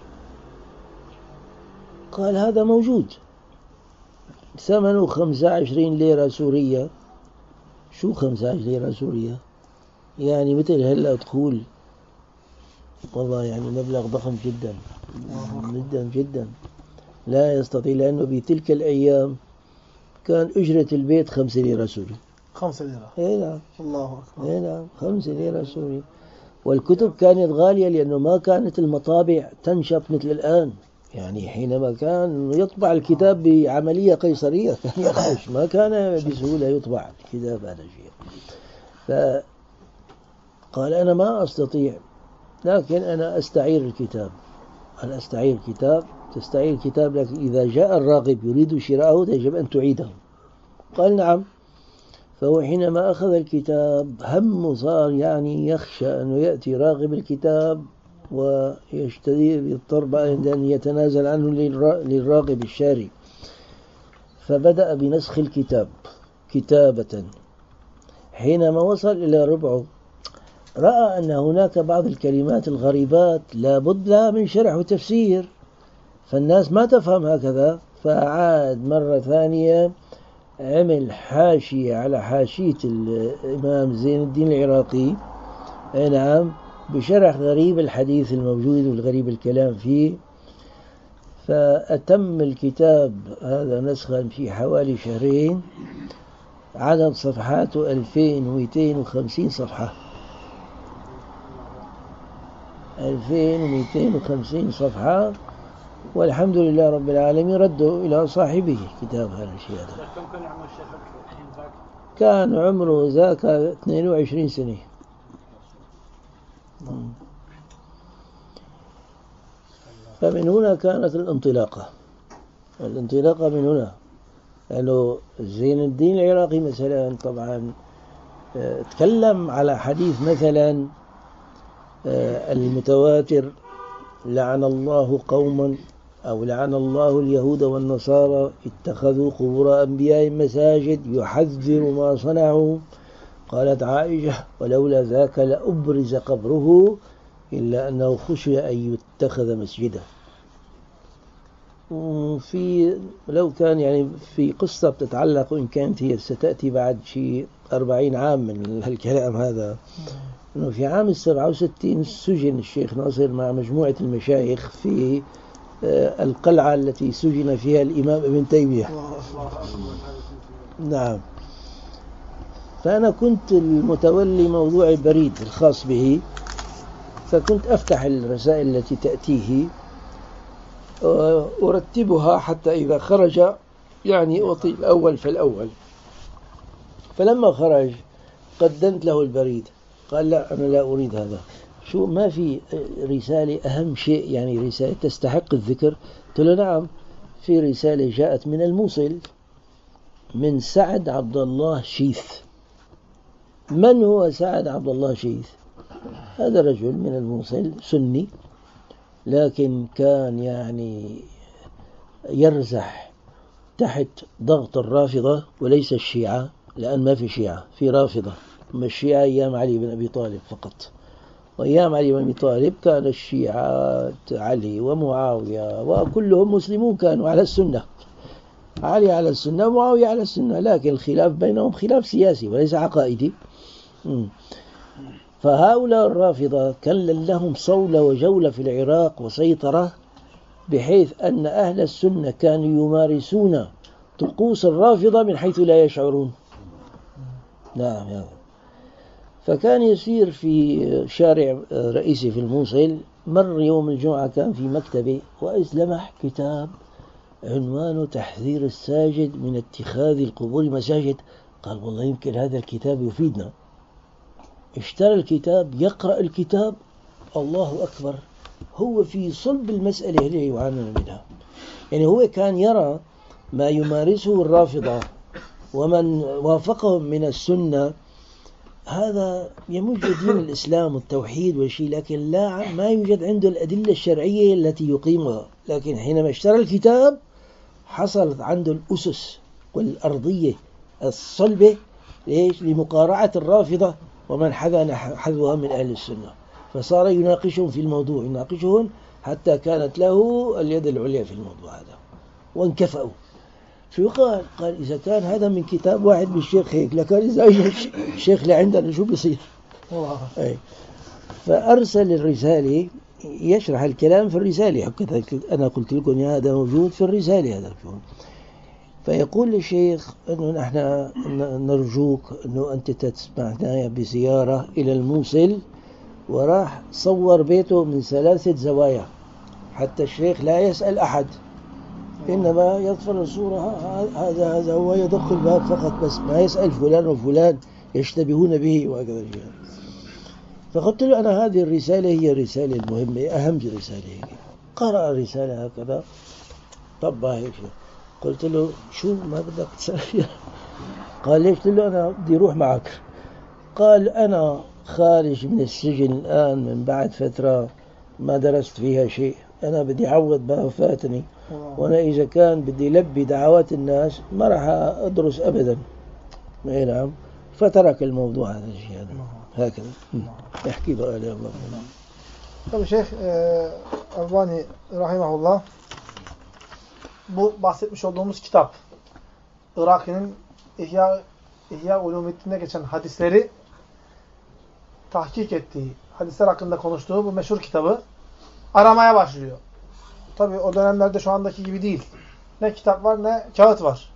قال هذا موجود. ثمنه خمسة وعشرين ليرة سورية. شو خمسة وعشرين ليرة سورية؟ يعني مثل هلا تقول والله يعني مبلغ ضخم جدا. جدا جدا. لا يستطيع لأنه بتلك الأيام كان أجرة البيت خمسة ليرة سوري. خمسة ليرة. اي نعم. الله أكبر. اي نعم. خمسة ليرة سوري. والكتب كانت غالية لأنه ما كانت المطابع تنشط مثل الآن. يعني حينما كان يطبع الكتاب بعملية قيصرية <laughs> كان يخرج. ما كان بسهولة يطبع الكتاب هذا الشيء. فقال أنا ما أستطيع لكن أنا أستعير الكتاب. أنا أستعير الكتاب تستعير الكتاب لكن إذا جاء الراغب يريد شراءه يجب أن تعيده. قال نعم. فهو حينما أخذ الكتاب هم صار يعني يخشى أنه يأتي راغب الكتاب ويشتري يضطر أن يتنازل عنه للراغب الشاري. فبدأ بنسخ الكتاب كتابة. حينما وصل إلى ربعه رأى أن هناك بعض الكلمات الغريبات لابد لها من شرح وتفسير. فالناس ما تفهم هكذا فأعاد مرة ثانية عمل حاشية على حاشية الإمام زين الدين العراقي؟ نعم بشرح غريب الحديث الموجود والغريب الكلام فيه. فأتم الكتاب هذا نسخا في حوالي شهرين عدد صفحاته 2250 صفحة. 2250 صفحة. والحمد لله رب العالمين رده إلى صاحبه كتاب هذا الشيء. هذا؟ كان عمره ذاك 22 سنة. فمن هنا كانت الانطلاقة. الانطلاقة من هنا. لأنه زين الدين العراقي مثلا طبعا آه، تكلم على حديث مثلا آه، المتواتر لعن الله قوما أو لعن الله اليهود والنصارى اتخذوا قبور أنبياء مساجد يحذر ما صنعوا. قالت عائشة ولولا ذاك لأبرز قبره إلا أنه خشي أن يتخذ مسجدا. في لو كان يعني في قصة بتتعلق وإن كانت هي ستأتي بعد شيء أربعين عام من هالكلام هذا. أنه في عام السبعة وستين سجن الشيخ ناصر مع مجموعة المشايخ في القلعة التي سجن فيها الإمام ابن تيمية. نعم. فأنا كنت المتولي موضوع البريد الخاص به فكنت أفتح الرسائل التي تأتيه آه، أرتبها حتى إذا خرج يعني أعطي الأول فالأول فلما خرج قدمت له البريد. قال لا أنا لا أريد هذا. شو ما في رسالة أهم شيء يعني رسالة تستحق الذكر. قلت له نعم في رسالة جاءت من الموصل من سعد عبد الله شيث. من هو سعد عبد الله شيث؟ هذا رجل من الموصل سني لكن كان يعني يرزح تحت ضغط الرافضة وليس الشيعة لأن ما في شيعة في رافضة. أما الشيعة أيام علي بن أبي طالب فقط. وأيام علي بن أبي طالب كان الشيعة علي ومعاوية وكلهم مسلمون كانوا على السنة. علي على السنة ومعاوية على السنة لكن الخلاف بينهم خلاف سياسي وليس عقائدي. فهؤلاء الرافضة كان لهم صولة وجولة في العراق وسيطرة بحيث أن أهل السنة كانوا يمارسون طقوس الرافضة من حيث لا يشعرون. نعم يا فكان يسير في شارع رئيسي في الموصل. مر يوم الجمعة كان في مكتبه وإذ لمح كتاب عنوانه تحذير الساجد من اتخاذ القبور مساجد. قال والله يمكن هذا الكتاب يفيدنا. اشترى الكتاب يقرأ الكتاب. الله أكبر هو في صلب المسألة اللي يعانون منها. يعني هو كان يرى ما يمارسه الرافضة ومن وافقهم من السنة هذا يمج دين الإسلام والتوحيد والشيء لكن لا ما يوجد عنده الأدلة الشرعية التي يقيمها. لكن حينما اشترى الكتاب حصلت عنده الأسس والأرضية الصلبة ليش؟ لمقارعة الرافضة ومن حذى حذوها من أهل السنة. فصار يناقشهم في الموضوع يناقشهم حتى كانت له اليد العليا في الموضوع هذا. وانكفأوا. شو قال؟ قال إذا كان هذا من كتاب واحد من الشيخ هيك لكان إذا أجى الشيخ اللي عندنا شو بيصير؟ أي. فأرسل الرسالة يشرح الكلام في الرسالة أنا قلت لكم هذا موجود في الرسالة هذا فيقول للشيخ أنه نحن نرجوك أنه أنت تسمحنا بزيارة إلى الموصل وراح صور بيته من ثلاثة زوايا حتى الشيخ لا يسأل أحد إنما يطفر الصورة هذا هذا هو يدق الباب فقط بس ما يسأل فلان وفلان يشتبهون به وهكذا. فقلت له أنا هذه الرسالة هي الرسالة المهمة أهم رسالة قرأ الرسالة هكذا. طبع هيك قلت له شو ما بدك تسأل؟ قال ليش؟ قلت له أنا بدي أروح معك. قال أنا خارج من السجن الآن من بعد فترة ما درست فيها شيء أنا بدي أعوض ما فاتني. وأنا إذا كان بدي لبي دعوات الناس ما راح أدرس أبدا أي نعم فترك الموضوع هذا الشيء هذا هكذا يحكي بقى الله طيب Şeyh e, Albani Rahimahullah bu bahsetmiş olduğumuz kitap Iraki'nin İhya, İhya Ulumiddin'de geçen hadisleri tahkik ettiği, hadisler hakkında konuştuğu bu meşhur kitabı aramaya başlıyor. Tabi o dönemlerde şu andaki gibi değil. Ne kitap var ne kağıt var.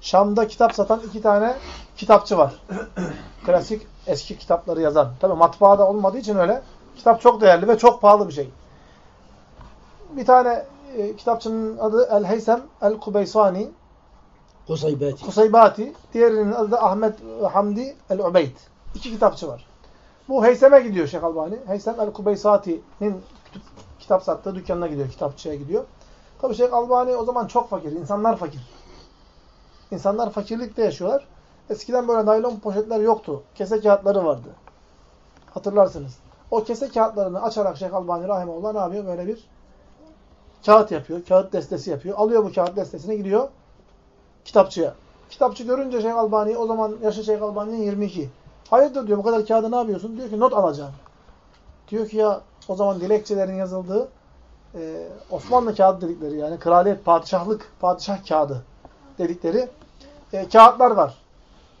Şam'da kitap satan iki tane kitapçı var. <clears throat> Klasik eski kitapları yazan. Tabi matbaada olmadığı için öyle. Kitap çok değerli ve çok pahalı bir şey. Bir tane e, kitapçının adı El-Heysem El-Kubeysani. Kusaybati. Kusaybati. Diğerinin adı da Ahmet Hamdi El-Ubeyd. İki kitapçı var. Bu Heysem'e gidiyor Şeyh Albani. Heysem El-Kubeysati'nin kitap sattığı dükkanına gidiyor, kitapçıya gidiyor. Tabii Şeyh Albani o zaman çok fakir. İnsanlar fakir. İnsanlar fakirlikte yaşıyorlar. Eskiden böyle naylon poşetler yoktu. Kese kağıtları vardı. Hatırlarsınız. O kese kağıtlarını açarak Şeyh Albani Rahimullah ne yapıyor? Böyle bir kağıt yapıyor. Kağıt destesi yapıyor. Alıyor bu kağıt destesini gidiyor kitapçıya. Kitapçı görünce Şeyh Albani o zaman yaşı Şeyh Albani'nin 22. Hayırdır diyor bu kadar kağıdı ne yapıyorsun? Diyor ki not alacağım. Diyor ki ya o zaman dilekçelerin yazıldığı e, Osmanlı kağıdı dedikleri yani kraliyet, padişahlık, padişah kağıdı dedikleri e, kağıtlar var.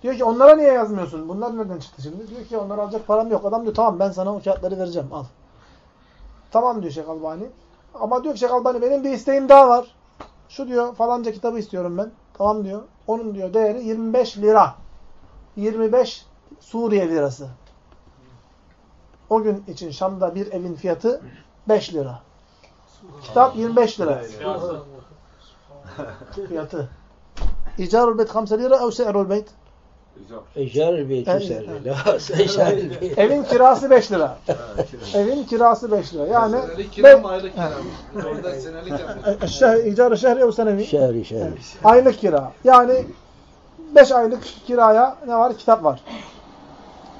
Diyor ki onlara niye yazmıyorsun? Bunlar nereden çıktı şimdi? Diyor ki onları alacak param yok. Adam diyor tamam ben sana o kağıtları vereceğim al. Tamam diyor Şeyh Albani. Ama diyor ki Şeyh Albani benim bir isteğim daha var. Şu diyor falanca kitabı istiyorum ben. Tamam diyor. Onun diyor değeri 25 lira. 25 Suriye lirası. O gün için Şam'da bir evin fiyatı 5 lira. Kitap 25 lira. <laughs> fiyatı. İcarul beyt 5 lira ev se'rul beyt? İcar beyt Evin kirası 5 lira. Evin kirası 5 lira. Yani senelik kira mı aylık kira mı? Orada senelik şehri, icarı şehri ev senevi. Şehri şehri. Aylık kira. Yani 5 aylık kiraya ne var? Kitap var.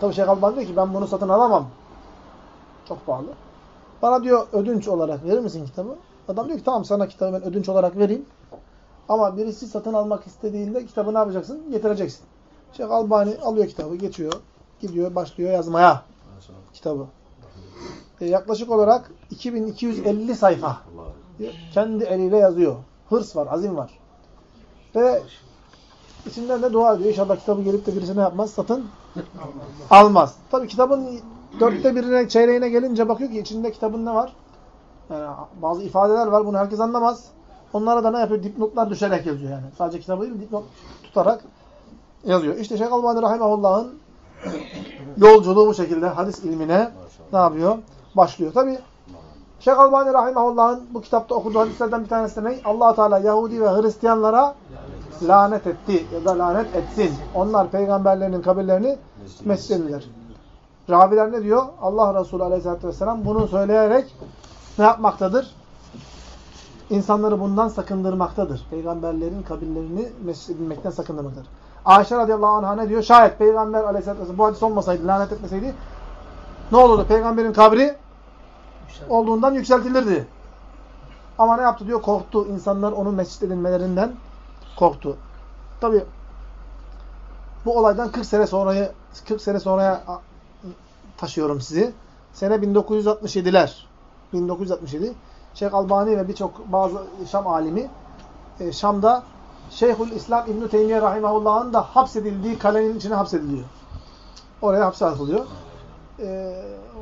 Tabii Şeyh Albani diyor ki ben bunu satın alamam. Çok pahalı. Bana diyor ödünç olarak verir misin kitabı? Adam diyor ki tamam sana kitabı ben ödünç olarak vereyim. Ama birisi satın almak istediğinde kitabı ne yapacaksın? Getireceksin. Şeyh Albani alıyor kitabı, geçiyor, gidiyor, başlıyor yazmaya kitabı. E, yaklaşık olarak 2250 sayfa kendi eliyle yazıyor. Hırs var, azim var. Ve içinden de dua ediyor. İnşallah kitabı gelip de birisine yapmaz, satın <laughs> almaz. Tabi kitabın dörtte birine, çeyreğine gelince bakıyor ki içinde kitabın ne var? Yani bazı ifadeler var. Bunu herkes anlamaz. Onlara da ne yapıyor? Dipnotlar düşerek yazıyor yani. Sadece kitabı değil, dipnot tutarak yazıyor. İşte Şeyh Albani Rahimahullah'ın yolculuğu bu şekilde hadis ilmine ne yapıyor? Başlıyor. Tabi Şeyh Albani Rahimahullah'ın bu kitapta okuduğu hadislerden bir tanesi ne? allah Teala Yahudi ve Hristiyanlara lanet etti ya da lanet etsin. Onlar peygamberlerinin kabirlerini mescediler. Raviler ne diyor? Allah Resulü Aleyhisselatü Vesselam bunu söyleyerek ne yapmaktadır? İnsanları bundan sakındırmaktadır. Peygamberlerin kabirlerini mescedilmekten sakındırmaktadır. Ayşe radıyallahu anh'a ne diyor? Şayet Peygamber aleyhisselatü vesselam bu hadis olmasaydı, lanet etmeseydi ne olurdu? Peygamberin kabri olduğundan yükseltilirdi. Ama ne yaptı diyor? Korktu. İnsanlar onun mescid edilmelerinden korktu. Tabi bu olaydan 40 sene sonraya 40 sene sonraya taşıyorum sizi. Sene 1967'ler. 1967. Şeyh Albani ve birçok bazı Şam alimi e, Şam'da Şeyhül İslam İbn Teymiyye rahimehullah'ın da hapsedildiği kalenin içine hapsediliyor. Oraya hapse atılıyor. E,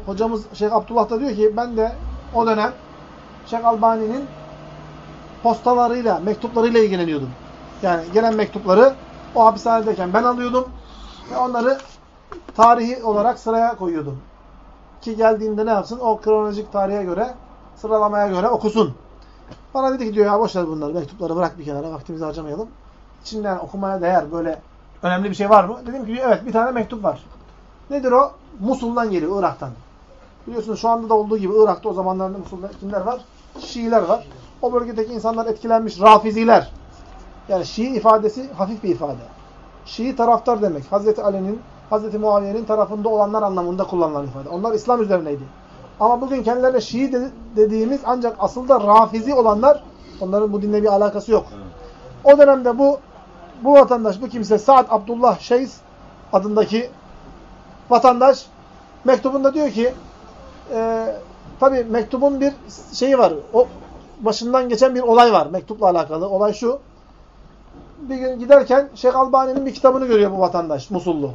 hocamız Şeyh Abdullah da diyor ki ben de o dönem Şeyh Albani'nin postalarıyla, mektuplarıyla ilgileniyordum. Yani gelen mektupları o hapishanedeyken ben alıyordum ve onları tarihi olarak sıraya koyuyordum. Ki geldiğinde ne yapsın? O kronolojik tarihe göre, sıralamaya göre okusun. Bana dedi ki diyor ya boşver bunları, mektupları bırak bir kenara, vaktimizi harcamayalım. İçinden okumaya değer böyle önemli bir şey var mı? Dedim ki evet bir tane mektup var. Nedir o? Musul'dan geliyor, Irak'tan. Biliyorsunuz şu anda da olduğu gibi Irak'ta o zamanlarda Musul'da kimler var? Şiiler var. O bölgedeki insanlar etkilenmiş, Rafiziler. Yani Şii ifadesi hafif bir ifade. Şii taraftar demek. Hazreti Ali'nin, Hazreti Muaviye'nin tarafında olanlar anlamında kullanılan ifade. Onlar İslam üzerineydi. Ama bugün kendilerine Şii dediğimiz ancak asıl da Rafizi olanlar, onların bu dinle bir alakası yok. O dönemde bu bu vatandaş, bu kimse Saad Abdullah Şeys adındaki vatandaş mektubunda diyor ki e, tabi mektubun bir şeyi var. O başından geçen bir olay var mektupla alakalı. Olay şu. Bir gün giderken Şeyh Albani'nin bir kitabını görüyor bu vatandaş Musullu.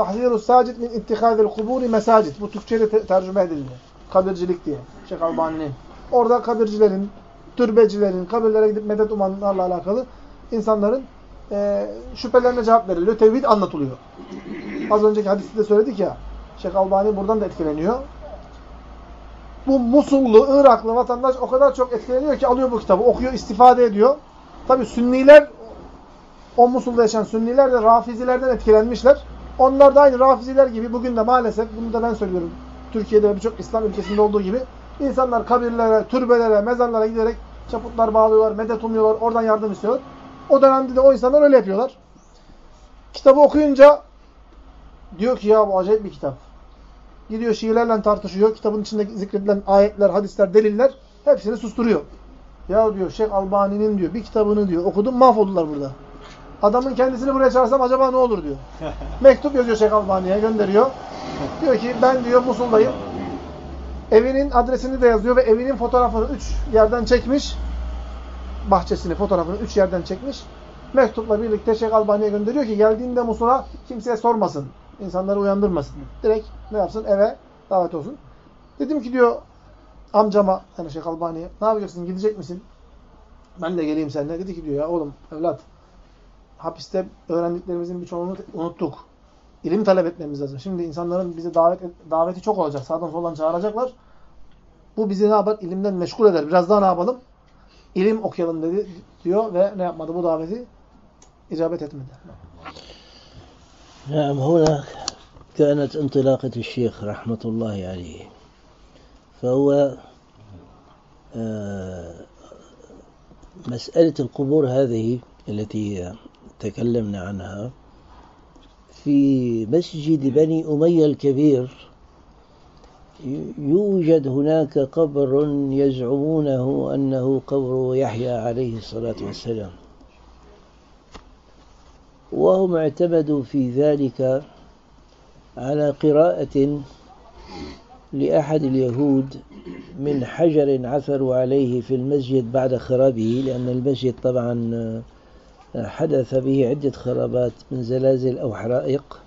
Tahzirus sacid min ittihazil kuburi mesacid. Bu Türkçe'de te tercüme edildi. Kabircilik diye. Şeyh Albani'nin. Orada kabircilerin, türbecilerin, kabirlere gidip medet umanlarla alakalı insanların e, şüphelerine cevap veriliyor. Tevhid anlatılıyor. Az önceki hadiste de söyledik ya. Şeyh Albani buradan da etkileniyor. Bu Musullu, Iraklı vatandaş o kadar çok etkileniyor ki alıyor bu kitabı, okuyor, istifade ediyor. Tabi Sünniler, o Musul'da yaşayan Sünniler de Rafizilerden etkilenmişler. Onlar da aynı Rafiziler gibi bugün de maalesef, bunu da ben söylüyorum, Türkiye'de ve birçok İslam ülkesinde olduğu gibi insanlar kabirlere, türbelere, mezarlara giderek çaputlar bağlıyorlar, medet umuyorlar, oradan yardım istiyorlar. O dönemde de o insanlar öyle yapıyorlar. Kitabı okuyunca diyor ki ya bu acayip bir kitap. Gidiyor Şiilerle tartışıyor. Kitabın içinde zikredilen ayetler, hadisler, deliller hepsini susturuyor. Ya diyor Şeyh Albani'nin diyor bir kitabını diyor okudum mahvoldular burada. Adamın kendisini buraya çağırsam acaba ne olur diyor. <laughs> Mektup yazıyor Şeyh Albani'ye gönderiyor. Diyor ki ben diyor Musul'dayım. Evinin adresini de yazıyor ve evinin fotoğrafını üç yerden çekmiş. Bahçesini, fotoğrafını üç yerden çekmiş. Mektupla birlikte Şeyh Albani'ye gönderiyor ki geldiğinde Musul'a kimseye sormasın. İnsanları uyandırmasın. Direkt ne yapsın? Eve davet olsun. Dedim ki diyor amcama, yani Şeyh Albani'ye ne yapacaksın? Gidecek misin? Ben de geleyim seninle. Dedi ki diyor ya oğlum evlat hapiste öğrendiklerimizin birçoğunu unuttuk. İlim talep etmemiz lazım. Şimdi insanların bize davet daveti çok olacak. Sağdan soldan çağıracaklar. Bu bizi ne yapar? İlimden meşgul eder. Biraz daha ne yapalım? İlim okuyalım dedi diyor ve ne yapmadı? Bu daveti icabet etmedi. نعم هنا كانت انطلاقة الشيخ رحمة الله عليه فهو مسألة القبور هذه التي تكلمنا عنها في مسجد بني أمية الكبير يوجد هناك قبر يزعمونه أنه قبر يحيى عليه الصلاة والسلام. وهم اعتمدوا في ذلك على قراءة لأحد اليهود من حجر عثروا عليه في المسجد بعد خرابه لأن المسجد طبعا حدث به عدة خرابات من زلازل أو حرائق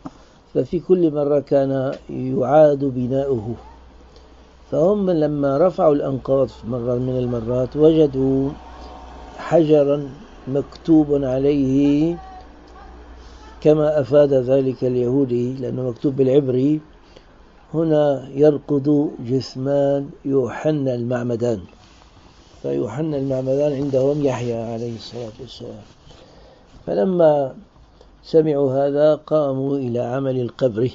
ففي كل مرة كان يعاد بناؤه. فهم لما رفعوا الأنقاض مرة من المرات وجدوا حجرا مكتوب عليه كما أفاد ذلك اليهودي لأنه مكتوب بالعبري هنا يرقد جثمان يوحنا المعمدان. فيوحنا المعمدان عندهم يحيى عليه الصلاة والسلام. فلما سمعوا هذا قاموا إلى عمل القبر.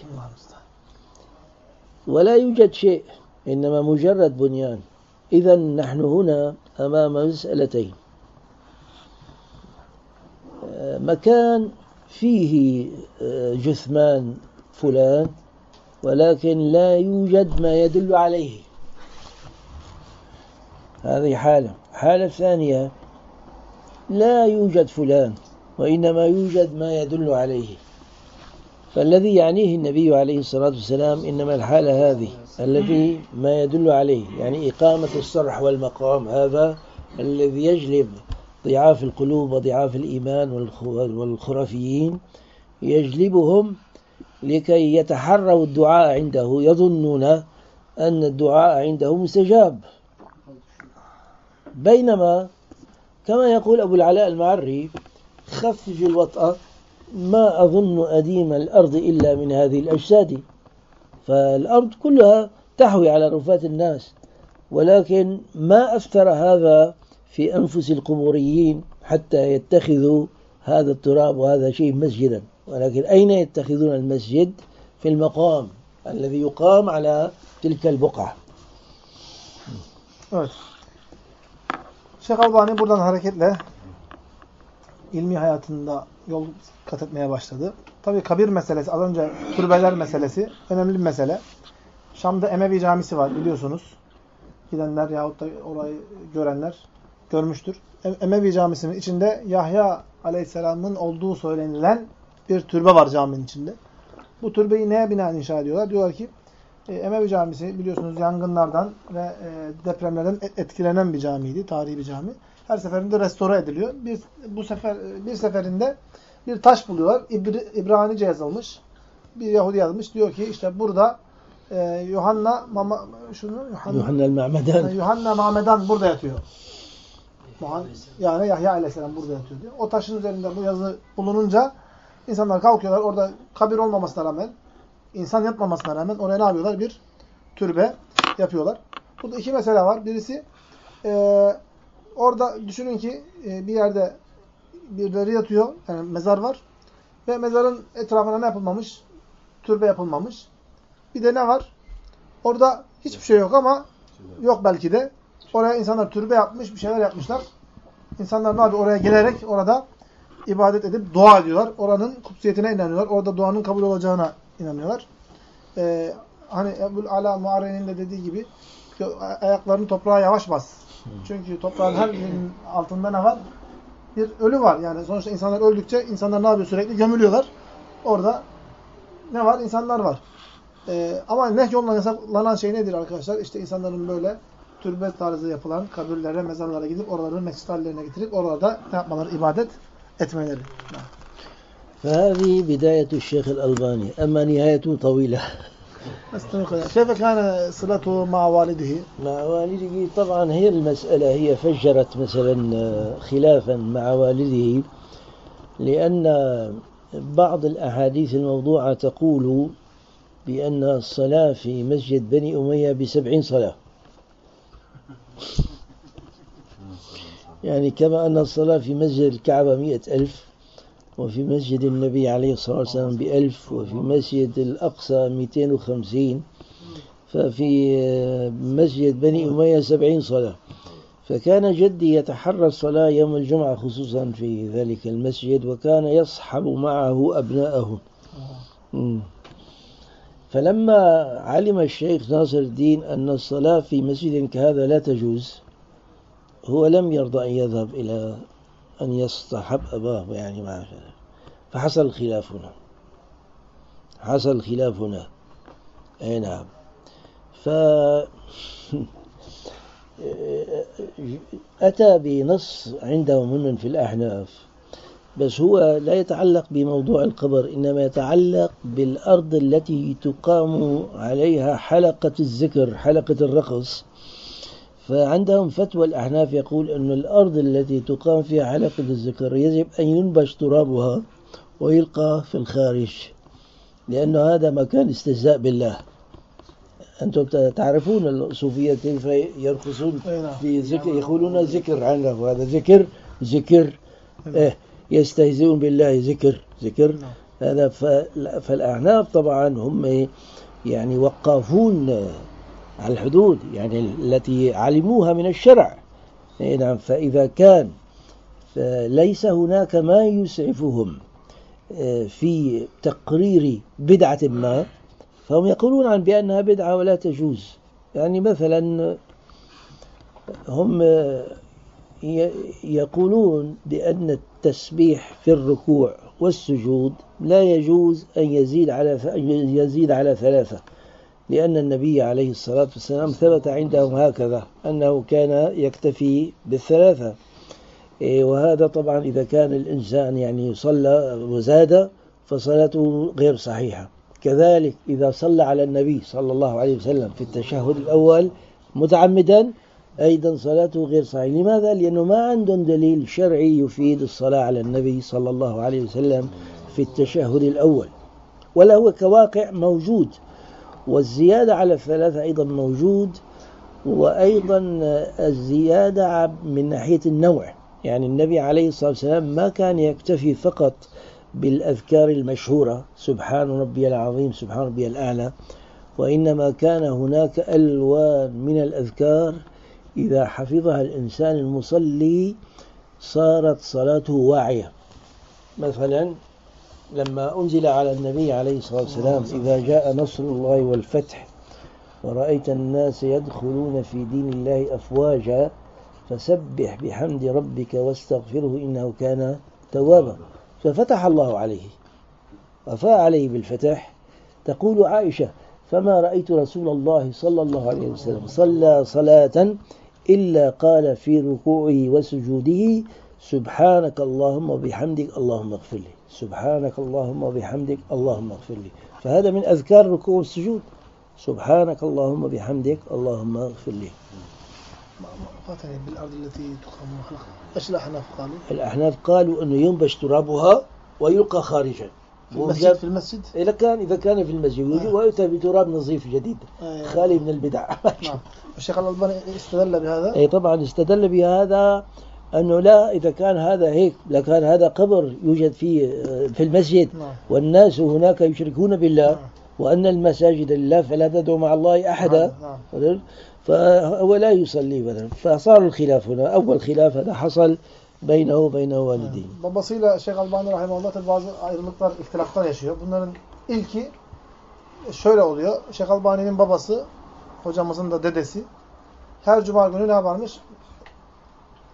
ولا يوجد شيء إنما مجرد بنيان. إذا نحن هنا أمام مسألتين. مكان فيه جثمان فلان ولكن لا يوجد ما يدل عليه. هذه حالة. حالة ثانية لا يوجد فلان. وإنما يوجد ما يدل عليه. فالذي يعنيه النبي عليه الصلاة والسلام إنما الحالة هذه الذي ما يدل عليه يعني إقامة الصرح والمقام هذا الذي يجلب ضعاف القلوب وضعاف الإيمان والخرافيين يجلبهم لكي يتحروا الدعاء عنده. يظنون أن الدعاء عنده مستجاب. بينما كما يقول أبو العلاء المعري خفف الوطأ ما أظن أديم الأرض إلا من هذه الأجساد. فالأرض كلها تحوي على رفات الناس. ولكن ما أثر هذا في أنفس القبوريين حتى يتخذوا هذا التراب وهذا شيء مسجدا. ولكن أين يتخذون المسجد؟ في المقام الذي يقام على تلك البقعة. Şeyh Albani buradan hareketle ilmi hayatında yol kat etmeye başladı. Tabii kabir meselesi, az önce türbeler meselesi önemli bir mesele. Şam'da Emevi camisi var biliyorsunuz. Gidenler yahut da orayı görenler görmüştür. Emevi camisinin içinde Yahya aleyhisselamın olduğu söylenilen bir türbe var caminin içinde. Bu türbeyi neye binaen inşa ediyorlar? Diyorlar ki e, Emevi Camisi biliyorsunuz yangınlardan ve e, depremlerden etkilenen bir camiydi, tarihi bir cami. Her seferinde restore ediliyor. Bir bu sefer bir seferinde bir taş buluyorlar. İbri, İbranice yazılmış. Bir Yahudi yazmış. Diyor ki işte burada e, Yuhanna mama, şunu Yuhanna Yuhanna Ma'medan Yuhanna Ma'medan burada yatıyor. Yani Yahya Aleyhisselam burada yatıyor diyor. O taşın üzerinde bu yazı bulununca insanlar kalkıyorlar. Orada kabir olmamasına rağmen, insan yatmamasına rağmen oraya ne yapıyorlar? Bir türbe yapıyorlar. Burada iki mesele var. Birisi e, orada düşünün ki e, bir yerde birileri yatıyor. Yani mezar var. Ve mezarın etrafına ne yapılmamış? Türbe yapılmamış. Bir de ne var? Orada hiçbir şey yok ama yok belki de. Oraya insanlar türbe yapmış, bir şeyler yapmışlar. İnsanlar ne yapıyor? Oraya gelerek orada ibadet edip dua ediyorlar. Oranın kutsiyetine inanıyorlar. Orada duanın kabul olacağına inanıyorlar. Ee, hani Ebul Ala Muare'nin de dediği gibi ayaklarını toprağa yavaş bas. Çünkü toprağın her birinin altında ne var? Bir ölü var. Yani sonuçta insanlar öldükçe insanlar ne yapıyor? Sürekli gömülüyorlar. Orada ne var? İnsanlar var. Ee, ama ne yoluna yasaklanan şey nedir arkadaşlar? İşte insanların böyle türbe tarzı yapılan kabirlere, mezarlara gidip oraları mescit hallerine getirip oralarda ne yapmaları? ibadet etmeleri. فهذه بداية الشيخ الألباني أما نهايته طويلة كيف كان صلته مع والده؟ مع والده طبعا هي المسألة هي فجرت مثلا خلافا مع والده لأن بعض الأحاديث الموضوعة تقول بأن الصلاة في مسجد بني أمية بسبعين صلاة يعني كما أن الصلاة في مسجد الكعبة مئة ألف وفي مسجد النبي عليه الصلاة والسلام بألف وفي مسجد الأقصى مئتين وخمسين ففي مسجد بني أمية سبعين صلاة. فكان جدي يتحرى الصلاة يوم الجمعة خصوصا في ذلك المسجد وكان يصحب معه أبناءه. فلما علم الشيخ ناصر الدين أن الصلاة في مسجد كهذا لا تجوز هو لم يرضى أن يذهب إلى أن يصطحب أباه يعني معه فحصل خلاف هنا حصل خلاف هنا أي نعم. ف <laughs> أتى بنص عندهم من في الأحناف. بس هو لا يتعلق بموضوع القبر إنما يتعلق بالأرض التي تقام عليها حلقة الذكر حلقة الرقص. فعندهم فتوى الأحناف يقول أن الأرض التي تقام فيها حلقة الذكر يجب أن ينبش ترابها ويلقى في الخارج لأن هذا مكان استهزاء بالله أنتم تعرفون الصوفية كيف يرقصون نعم. في ذكر يقولون ذكر عنه هذا ذكر ذكر إيه يستهزئون بالله ذكر ذكر نعم. هذا فالأعناف طبعا هم يعني وقافون الحدود يعني التي علموها من الشرع. إيه نعم فإذا كان ليس هناك ما يسعفهم آه، في تقرير بدعة ما فهم يقولون عن بأنها بدعة ولا تجوز. يعني مثلا هم يقولون بأن التسبيح في الركوع والسجود لا يجوز أن يزيد على يزيد على ثلاثة. لأن النبي عليه الصلاة والسلام ثبت عندهم هكذا أنه كان يكتفي بالثلاثة. إيه، وهذا طبعا إذا كان الإنسان يعني صلى وزاد فصلاته غير صحيحة. كذلك إذا صلى على النبي صلى الله عليه وسلم في التشهد الأول متعمدا أيضا صلاته غير صحيحة. لماذا؟ لأنه ما عندهم دليل شرعي يفيد الصلاة على النبي صلى الله عليه وسلم في التشهد الأول. ولا هو كواقع موجود والزيادة على الثلاثة أيضا موجود وأيضا الزيادة من ناحية النوع. يعني النبي عليه الصلاة والسلام ما كان يكتفي فقط بالأذكار المشهورة سبحان ربي العظيم سبحان ربي الأعلى وإنما كان هناك ألوان من الأذكار. إذا حفظها الإنسان المصلي صارت صلاته واعية. مثلا لما أنزل على النبي عليه الصلاة والسلام إذا جاء نصر الله والفتح ورأيت الناس يدخلون في دين الله أفواجا فسبح بحمد ربك واستغفره إنه كان توابا. ففتح الله عليه. وفاء عليه بالفتح. تقول عائشة فما رأيت رسول الله صلى الله عليه وسلم صلى صلاة إلا قال في ركوعه وسجوده سبحانك اللهم وبحمدك اللهم اغفر لي. سبحانك اللهم وبحمدك اللهم اغفر لي فهذا من أذكار الركوع والسجود سبحانك اللهم وبحمدك اللهم اغفر لي بالأرض التي تقام خلقها إيش الأحناف قالوا؟ الأحناف قالوا أنه ينبش ترابها ويلقى خارجا في المسجد في المسجد؟ إذا كان إذا كان في المسجد آه. ويؤتى بتراب نظيف جديد آه. خالي من البدع نعم الشيخ الألباني استدل بهذا؟ أي طبعا استدل بهذا أنه لا إذا كان هذا هيك لكان هذا قبر يوجد في آه، في المسجد نعم. والناس هناك يشركون بالله نعم. وأن المساجد لله فلا تدعو مع الله أحدا. نعم، فهو لا يصلي مثلا. فصار الخلاف هنا. أول خلاف هذا حصل بينه وبين والديه. بابصيلة الشيخ ألباني رحمه الله بعض ayrılıklar اختلافات yaşıyor bunların ilki şöyle oluyor. Şeyh Albani'nin babası hocamızın da dedesi. Her جمعة günü ne yaparmış?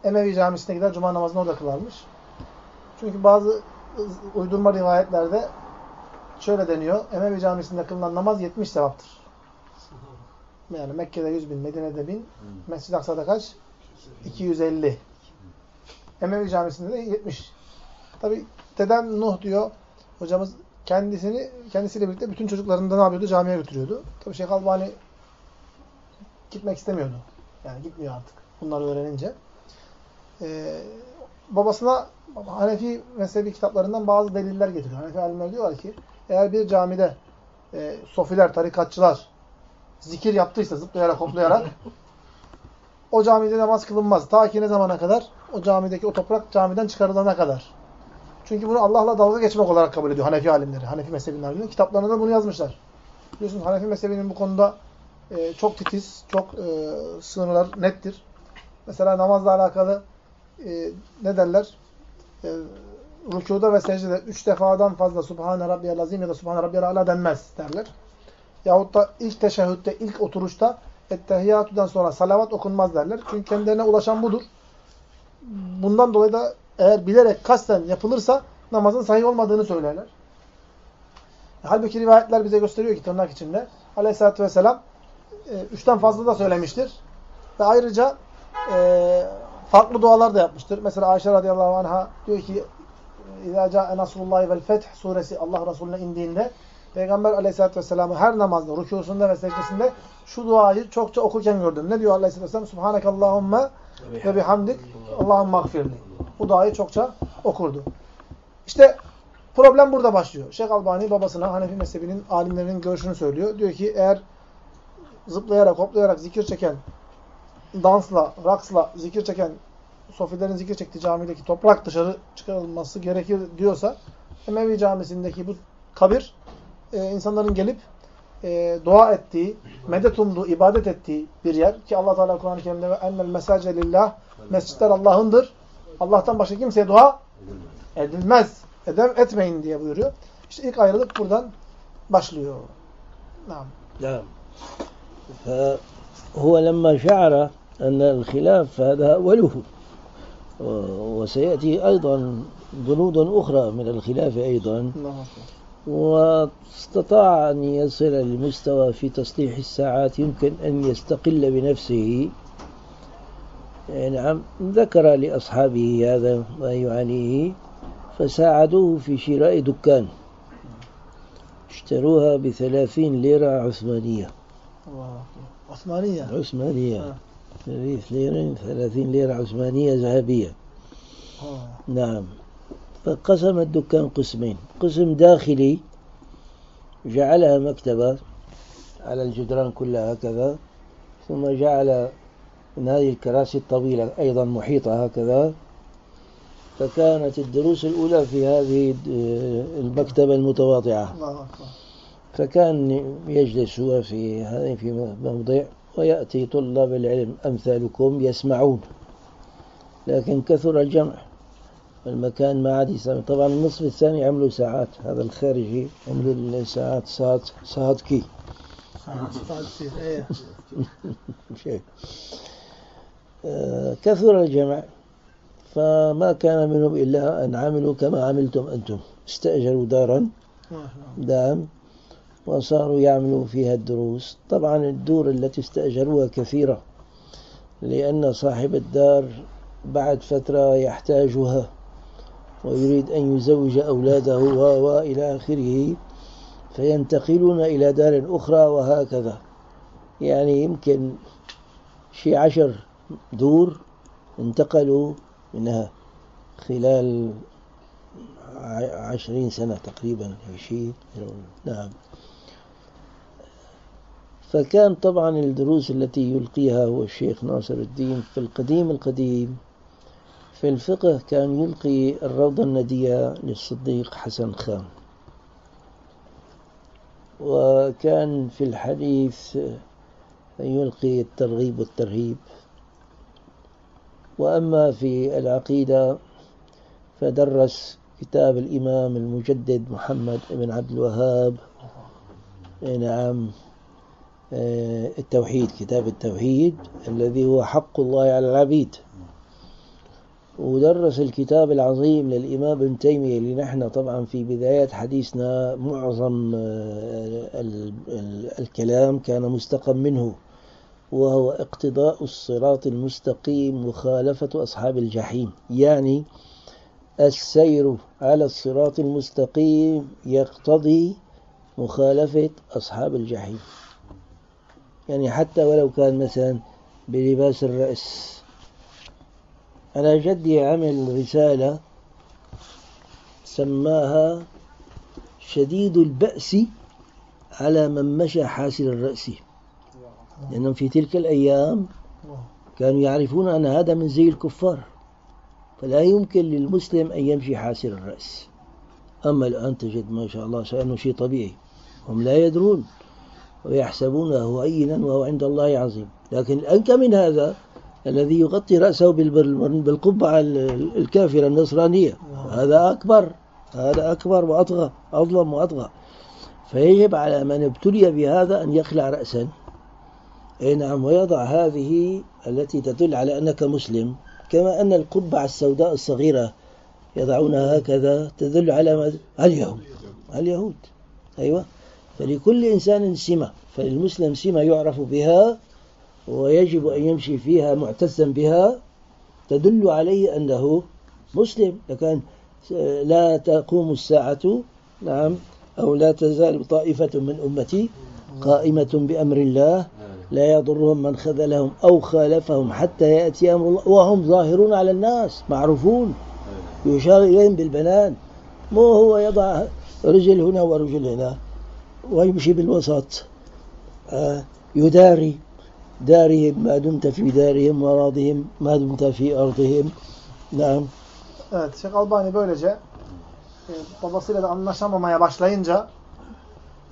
Emevi camisine gider, cuma namazını orada kılarmış. Çünkü bazı uydurma rivayetlerde şöyle deniyor. Emevi camisinde kılınan namaz 70 sevaptır. Yani Mekke'de 100 bin, Medine'de 1000, Mescid-i Aksa'da kaç? 250. Emevi Camisi'nde de 70. Tabi dedem Nuh diyor hocamız kendisini kendisiyle birlikte bütün çocuklarını da ne yapıyordu? Camiye götürüyordu. Tabi Şeyh Albani gitmek istemiyordu. Yani gitmiyor artık. Bunları öğrenince. Ee, babasına Hanefi mezhebi kitaplarından bazı deliller getiriyor. Hanefi alimler diyorlar ki eğer bir camide e, sofiler, tarikatçılar zikir yaptıysa zıplayarak, hoplayarak o camide namaz kılınmaz. Ta ki ne zamana kadar? O camideki o toprak camiden çıkarılana kadar. Çünkü bunu Allah'la dalga geçmek olarak kabul ediyor Hanefi alimleri. Hanefi mezhebinin alimleri. Kitaplarında bunu yazmışlar. Biliyorsunuz Hanefi mezhebinin bu konuda e, çok titiz, çok e, sınırlar nettir. Mesela namazla alakalı e, ne derler? E, rükuda ve secdede üç defadan fazla Subhane Rabbiyel Azim ya da Subhane Rabbiyel Ala denmez derler. Yahut da ilk teşehhütte, ilk oturuşta ettehiyyatüden sonra salavat okunmaz derler. Çünkü kendilerine ulaşan budur. Bundan dolayı da eğer bilerek kasten yapılırsa namazın sahih olmadığını söylerler. Halbuki rivayetler bize gösteriyor ki tırnak içinde Aleyhisselatü Vesselam e, üçten fazla da söylemiştir. Ve ayrıca e, farklı dualar da yapmıştır. Mesela Ayşe radıyallahu anh'a diyor ki İzâ câe nasrullahi vel feth suresi Allah Resulüne indiğinde Peygamber aleyhissalatü vesselam'ı her namazda, rükûsunda ve secdesinde şu duayı çokça okurken gördüm. Ne diyor aleyhissalatü vesselam? Subhanekallahumma ve bihamdik Allah'ın mağfirli. Bu duayı çokça okurdu. İşte problem burada başlıyor. Şeyh Albani babasına Hanefi mezhebinin alimlerinin görüşünü söylüyor. Diyor ki eğer zıplayarak, hoplayarak zikir çeken, dansla, raksla zikir çeken, sofilerin zikir çektiği camideki toprak dışarı çıkarılması gerekir diyorsa Emevi camisindeki bu kabir e, insanların gelip e, dua ettiği, medet umduğu, ibadet ettiği bir yer ki Allah Teala Kur'an-ı Kerim'de ve ennel mesace lillah mescitler Allah'ındır. Allah'tan başka kimseye dua edilmez. Edem etmeyin diye buyuruyor. İşte ilk ayrılık buradan başlıyor. Naam. نعم فهو لما شعر أن الخلاف هذا أوله وسيأتي أيضا بنود أخرى من الخلاف أيضا. واستطاع أن يصل لمستوى في تصليح الساعات يمكن أن يستقل بنفسه نعم ذكر لأصحابه هذا ما يعانيه فساعدوه في شراء دكان اشتروها بثلاثين ليرة عثمانية. Osmaniye. عثمانية آه. ثلاث ليرة ثلاثين ليرة عثمانية ذهبية. Ha. نعم. فقسم الدكان قسمين. قسم داخلي جعلها مكتبة على الجدران كلها هكذا ثم جعل من هذه الكراسي الطويلة أيضا محيطة هكذا. فكانت الدروس الأولى في هذه المكتبة المتواضعة. فكان يجلس هو في هذه في موضع ويأتي طلاب العلم أمثالكم يسمعون. لكن كثر الجمع. المكان ما عاد يسمع. طبعا النصف الثاني عملوا ساعات. هذا الخارجي عملوا الساعات ساعات ساعات كي؟ شيء. آه، كثر الجمع. فما كان منهم إلا أن عملوا كما عملتم أنتم. استأجروا دارا. maşallah. نعم. وصاروا يعملوا فيها الدروس. طبعا الدور التي استأجروها كثيرة لأن صاحب الدار بعد فترة يحتاجها ويريد أن يزوج أولاده وإلى آخره فينتقلون إلى دار أخرى وهكذا. يعني يمكن شي عشر دور انتقلوا منها خلال عشرين سنة تقريبا شيء نعم. فكان طبعا الدروس التي يلقيها هو الشيخ ناصر الدين في القديم القديم في الفقه كان يلقي الروضة الندية للصديق حسن خان. وكان في الحديث يلقي الترغيب والترهيب. وأما في العقيدة فدرس كتاب الإمام المجدد محمد بن عبد الوهاب نعم التوحيد كتاب التوحيد الذي هو حق الله على العبيد. ودرس الكتاب العظيم للإمام ابن تيمية اللي نحن طبعا في بدايات حديثنا معظم آه، ال- ال- الكلام كان مستقم منه وهو اقتضاء الصراط المستقيم مخالفة أصحاب الجحيم. يعني السير على الصراط المستقيم يقتضي مخالفة أصحاب الجحيم. يعني حتى ولو كان مثلا بلباس الرأس. أنا جدي عمل رسالة سماها شديد البأس على من مشى حاسر الرأس. لأنهم في تلك الأيام كانوا يعرفون أن هذا من زي الكفار فلا يمكن للمسلم أن يمشي حاسر الرأس. أما الآن تجد ما شاء الله شأنه شيء طبيعي هم لا يدرون. ويحسبونه هينا وهو عند الله عظيم. لكن الأنكى من هذا الذي يغطي رأسه بال- بالقبعة ال- الكافرة النصرانية. هذا أكبر هذا أكبر وأطغى أظلم وأطغى. فيجب على من ابتلي بهذا أن يخلع رأسا. أي نعم ويضع هذه التي تدل على أنك مسلم. كما أن القبعة السوداء الصغيرة يضعونها هكذا تدل على؟ اليهود. اليهود. أيوة. فلكل إنسان سمة فالمسلم سمة يعرف بها ويجب أن يمشي فيها معتزا بها تدل عليه أنه مسلم. لكن لا تقوم الساعة نعم أو لا تزال طائفة من أمتي قائمة بأمر الله لا يضرهم من خذلهم أو خالفهم حتى يأتي أمر الله وهم ظاهرون على الناس معروفون يشار إليهم بالبنان. مو هو يضع رجل هنا ورجل هنا. ويمشي بالوسط آه، يداري دارهم ما دمت في دارهم وراضهم ما دمت في أرضهم نعم Evet, Şeyh Albani böylece e, babasıyla da anlaşamamaya başlayınca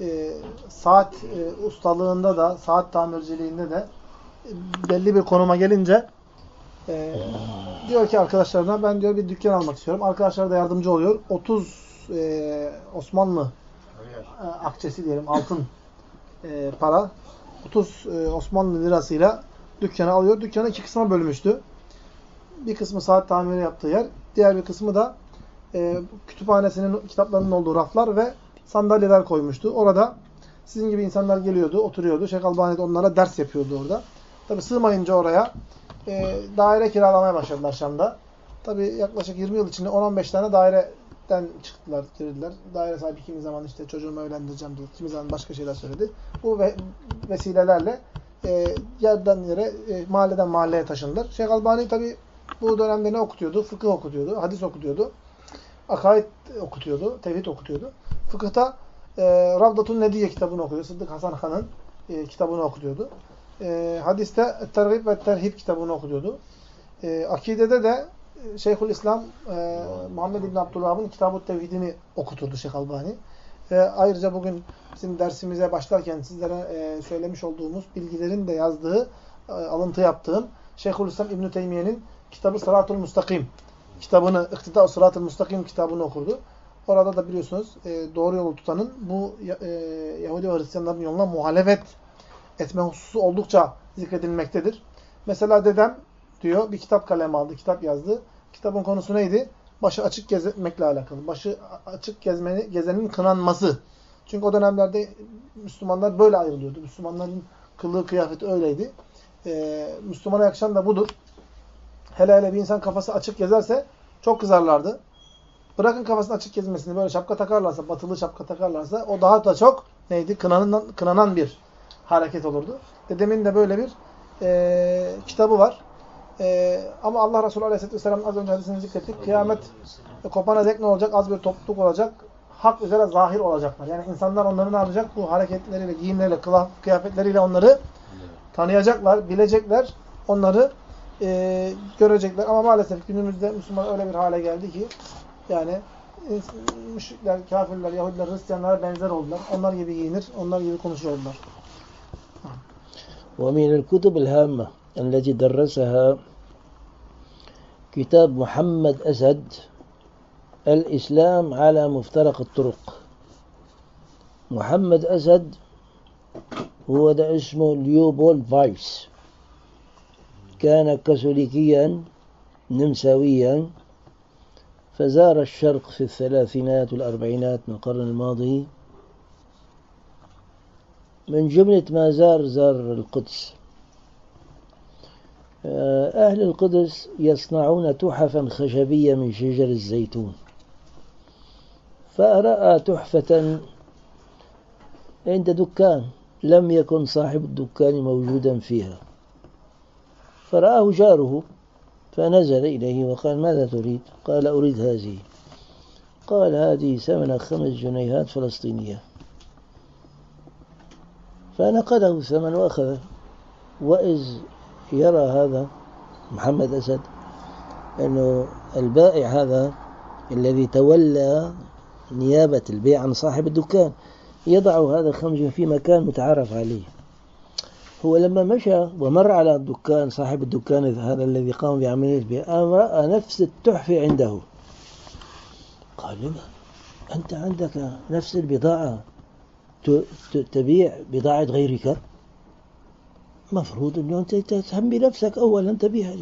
e, saat e, ustalığında da, saat tamirciliğinde de e, belli bir konuma gelince e, diyor ki arkadaşlarına ben diyor bir dükkan almak istiyorum. Arkadaşlar da yardımcı oluyor. 30 e, Osmanlı e, akçesi diyelim altın e, para 30 e, Osmanlı lirasıyla dükkanı alıyor. Dükkanı iki kısma bölmüştü. Bir kısmı saat tamiri yaptığı yer. Diğer bir kısmı da e, kütüphanesinin kitaplarının olduğu raflar ve sandalyeler koymuştu. Orada sizin gibi insanlar geliyordu, oturuyordu. Şeyh Albani de onlara ders yapıyordu orada. Tabi sığmayınca oraya e, daire kiralamaya başladılar Şam'da. Tabi yaklaşık 20 yıl içinde 10-15 tane daireden çıktılar, girdiler. Daire sahibi kimi zaman işte çocuğumu evlendireceğim diye, kimi zaman başka şeyler söyledi. Bu ve vesilelerle e, yerden yere, e, mahalleden mahalleye taşındılar. Şeyh Albani tabi bu dönemde ne okutuyordu? Fıkıh okutuyordu, hadis okutuyordu. Akaid okutuyordu, tevhid okutuyordu. Fıkıhta e, Ravdatun Nediye kitabını okuyordu. Sıddık Hasan Han'ın e, kitabını okutuyordu. E, hadiste Tergib ve Terhib kitabını okutuyordu. E, akidede de Şeyhül İslam e, Muhammed İbn Abdülhab'ın Kitab-ı Tevhidini okuturdu Şeyh Albani. E, ayrıca bugün bizim dersimize başlarken sizlere e, söylemiş olduğumuz bilgilerin de yazdığı, e, alıntı yaptığım Şeyhülislam İbn Teymiye'nin kitabı Sıratul Mustakim kitabını, İktida Sırat-ı Mustakim kitabını okurdu. Orada da biliyorsunuz e, doğru yolu tutanın bu e, Yahudi ve Hristiyanların yoluna muhalefet etme hususu oldukça zikredilmektedir. Mesela dedem diyor bir kitap kalemi aldı, kitap yazdı. Kitabın konusu neydi? Başı açık gezmekle alakalı. Başı açık gezmeni, gezenin kınanması. Çünkü o dönemlerde Müslümanlar böyle ayrılıyordu. Müslümanların kılığı kıyafeti öyleydi. Ee, Müslümana yakışan da budur. Hele hele bir insan kafası açık gezerse çok kızarlardı. Bırakın kafasını açık gezmesini böyle şapka takarlarsa, batılı şapka takarlarsa o daha da çok neydi? Kınanan, kınanan bir hareket olurdu. Dedemin de böyle bir e, kitabı var. E, ama Allah Resulü Aleyhisselatü Vesselam az önce hadisini zikrettik. Kıyamet e, kopana dek ne olacak? Az bir topluluk olacak. Hak üzere zahir olacaklar. Yani insanlar onları ne yapacak? Bu hareketleriyle, giyimleriyle, kıyafetleriyle onları tanıyacaklar, bilecekler. Onları e, görecekler. Ama maalesef günümüzde Müslüman öyle bir hale geldi ki yani müşrikler, kafirler, Yahudiler, Hristiyanlara benzer oldular. Onlar gibi giyinir, onlar gibi konuşuyorlar. ومن الكتب الهامة التي درسها كتاب محمد أسد الإسلام على مفترق الطرق. محمد أسد هو ده اسمه ليوبولد فايس. كان كاثوليكيا نمساويا فزار الشرق في الثلاثينات والأربعينات من القرن الماضي. من جملة ما زار زار القدس. أهل القدس يصنعون تحفا خشبية من شجر الزيتون. فرأى تحفة عند دكان لم يكن صاحب الدكان موجودا فيها. فرآه جاره فنزل إليه وقال ماذا تريد؟ قال أريد هذه. قال هذه ثمن خمس جنيهات فلسطينية. فنقده الثمن وأخذه. وإذ يرى هذا محمد أسد أنه البائع هذا الذي تولى نيابة البيع عن صاحب الدكان يضع هذا الخمس في مكان متعارف عليه. هو لما مشى ومر على الدكان صاحب الدكان هذا الذي قام بعملية البيع رأى نفس التحفة عنده. قال لما؟ أنت عندك نفس البضاعة تبيع بضاعة غيرك؟ مفروض أنه أنت تهتم بنفسك أولا تبيع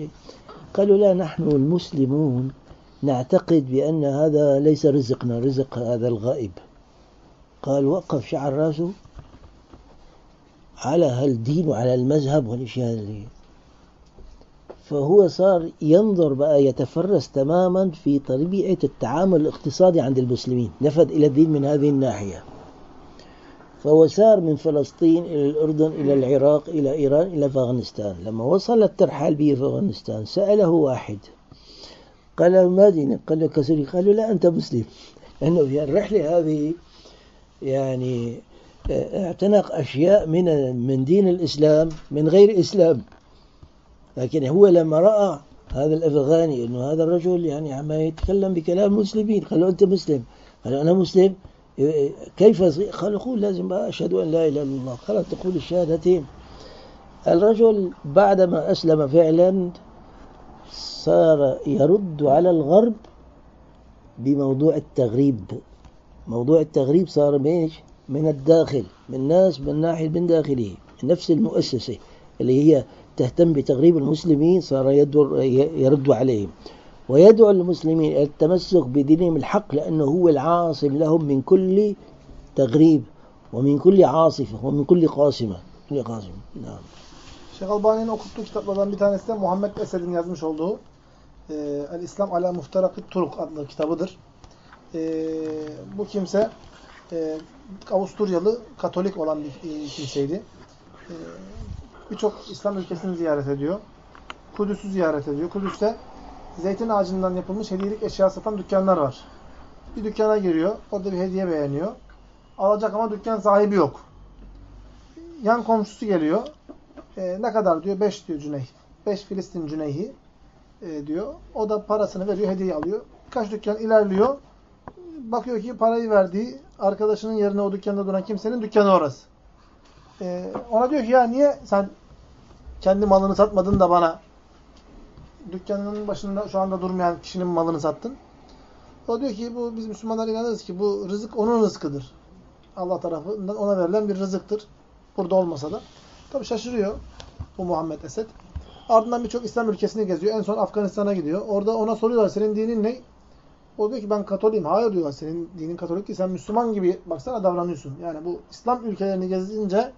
قالوا لا نحن المسلمون نعتقد بأن هذا ليس رزقنا رزق هذا الغائب. قال وقف شعر راسه على هالدين وعلى المذهب والإشياء اللي. فهو صار ينظر بقى يتفرس تماما في طبيعة التعامل الاقتصادي عند المسلمين. نفذ إلى الدين من هذه الناحية. فهو سار من فلسطين إلى الأردن إلى العراق إلى إيران إلى أفغانستان. لما وصل الترحال به في أفغانستان سأله واحد. قال ما دينك؟ قال له كسري. قال له لا أنت مسلم. <laughs> لأنه في الرحلة هذه يعني آه، اعتنق أشياء من من دين الإسلام من غير إسلام. لكن هو لما رأى هذا الأفغاني أنه هذا الرجل يعني عم يتكلم بكلام المسلمين قال له أنت مسلم. قال له أنا مسلم. كيف قال لازم أشهد أن لا إله إلا الله. قال تقول الشهادتين الرجل بعدما أسلم فعلا صار يرد على الغرب بموضوع التغريب. موضوع التغريب صار من من الداخل من ناس من ناحية من داخله نفس المؤسسة اللي هي تهتم بتغريب المسلمين صار يرد عليهم. ويدعو المسلمين إلى التمسك بدينهم الحق لأنه هو العاصم لهم من كل تغريب ومن كل عاصفة ومن كل قاسمة كل قاسمة نعم Şeyh Albani'nin okuttuğu kitaplardan bir tanesi de Muhammed Esed'in yazmış olduğu e, El-İslam ala Muftarakit Turuk adlı kitabıdır. E, bu kimse e, Avusturyalı Katolik olan bir e, kimseydi. E, Birçok İslam ülkesini ziyaret ediyor. Kudüs'ü ziyaret ediyor. Kudüs'te zeytin ağacından yapılmış hediyelik eşya satan dükkanlar var. Bir dükkana giriyor. Orada bir hediye beğeniyor. Alacak ama dükkan sahibi yok. Yan komşusu geliyor. E, ne kadar diyor? Beş diyor Cüneyh. Beş Filistin Cüneyhi e, diyor. O da parasını veriyor, hediye alıyor. Kaç dükkan ilerliyor. Bakıyor ki parayı verdiği arkadaşının yerine o dükkanda duran kimsenin dükkanı orası. E, ona diyor ki ya niye sen kendi malını satmadın da bana dükkanının başında şu anda durmayan kişinin malını sattın. O diyor ki bu biz Müslümanlar inanırız ki bu rızık onun rızkıdır. Allah tarafından ona verilen bir rızıktır. Burada olmasa da. Tabi şaşırıyor bu Muhammed Esed. Ardından birçok İslam ülkesini geziyor. En son Afganistan'a gidiyor. Orada ona soruyorlar senin dinin ne? O diyor ki ben Katoliyim. Hayır diyorlar senin dinin Katolik değil. Sen Müslüman gibi baksana davranıyorsun. Yani bu İslam ülkelerini gezince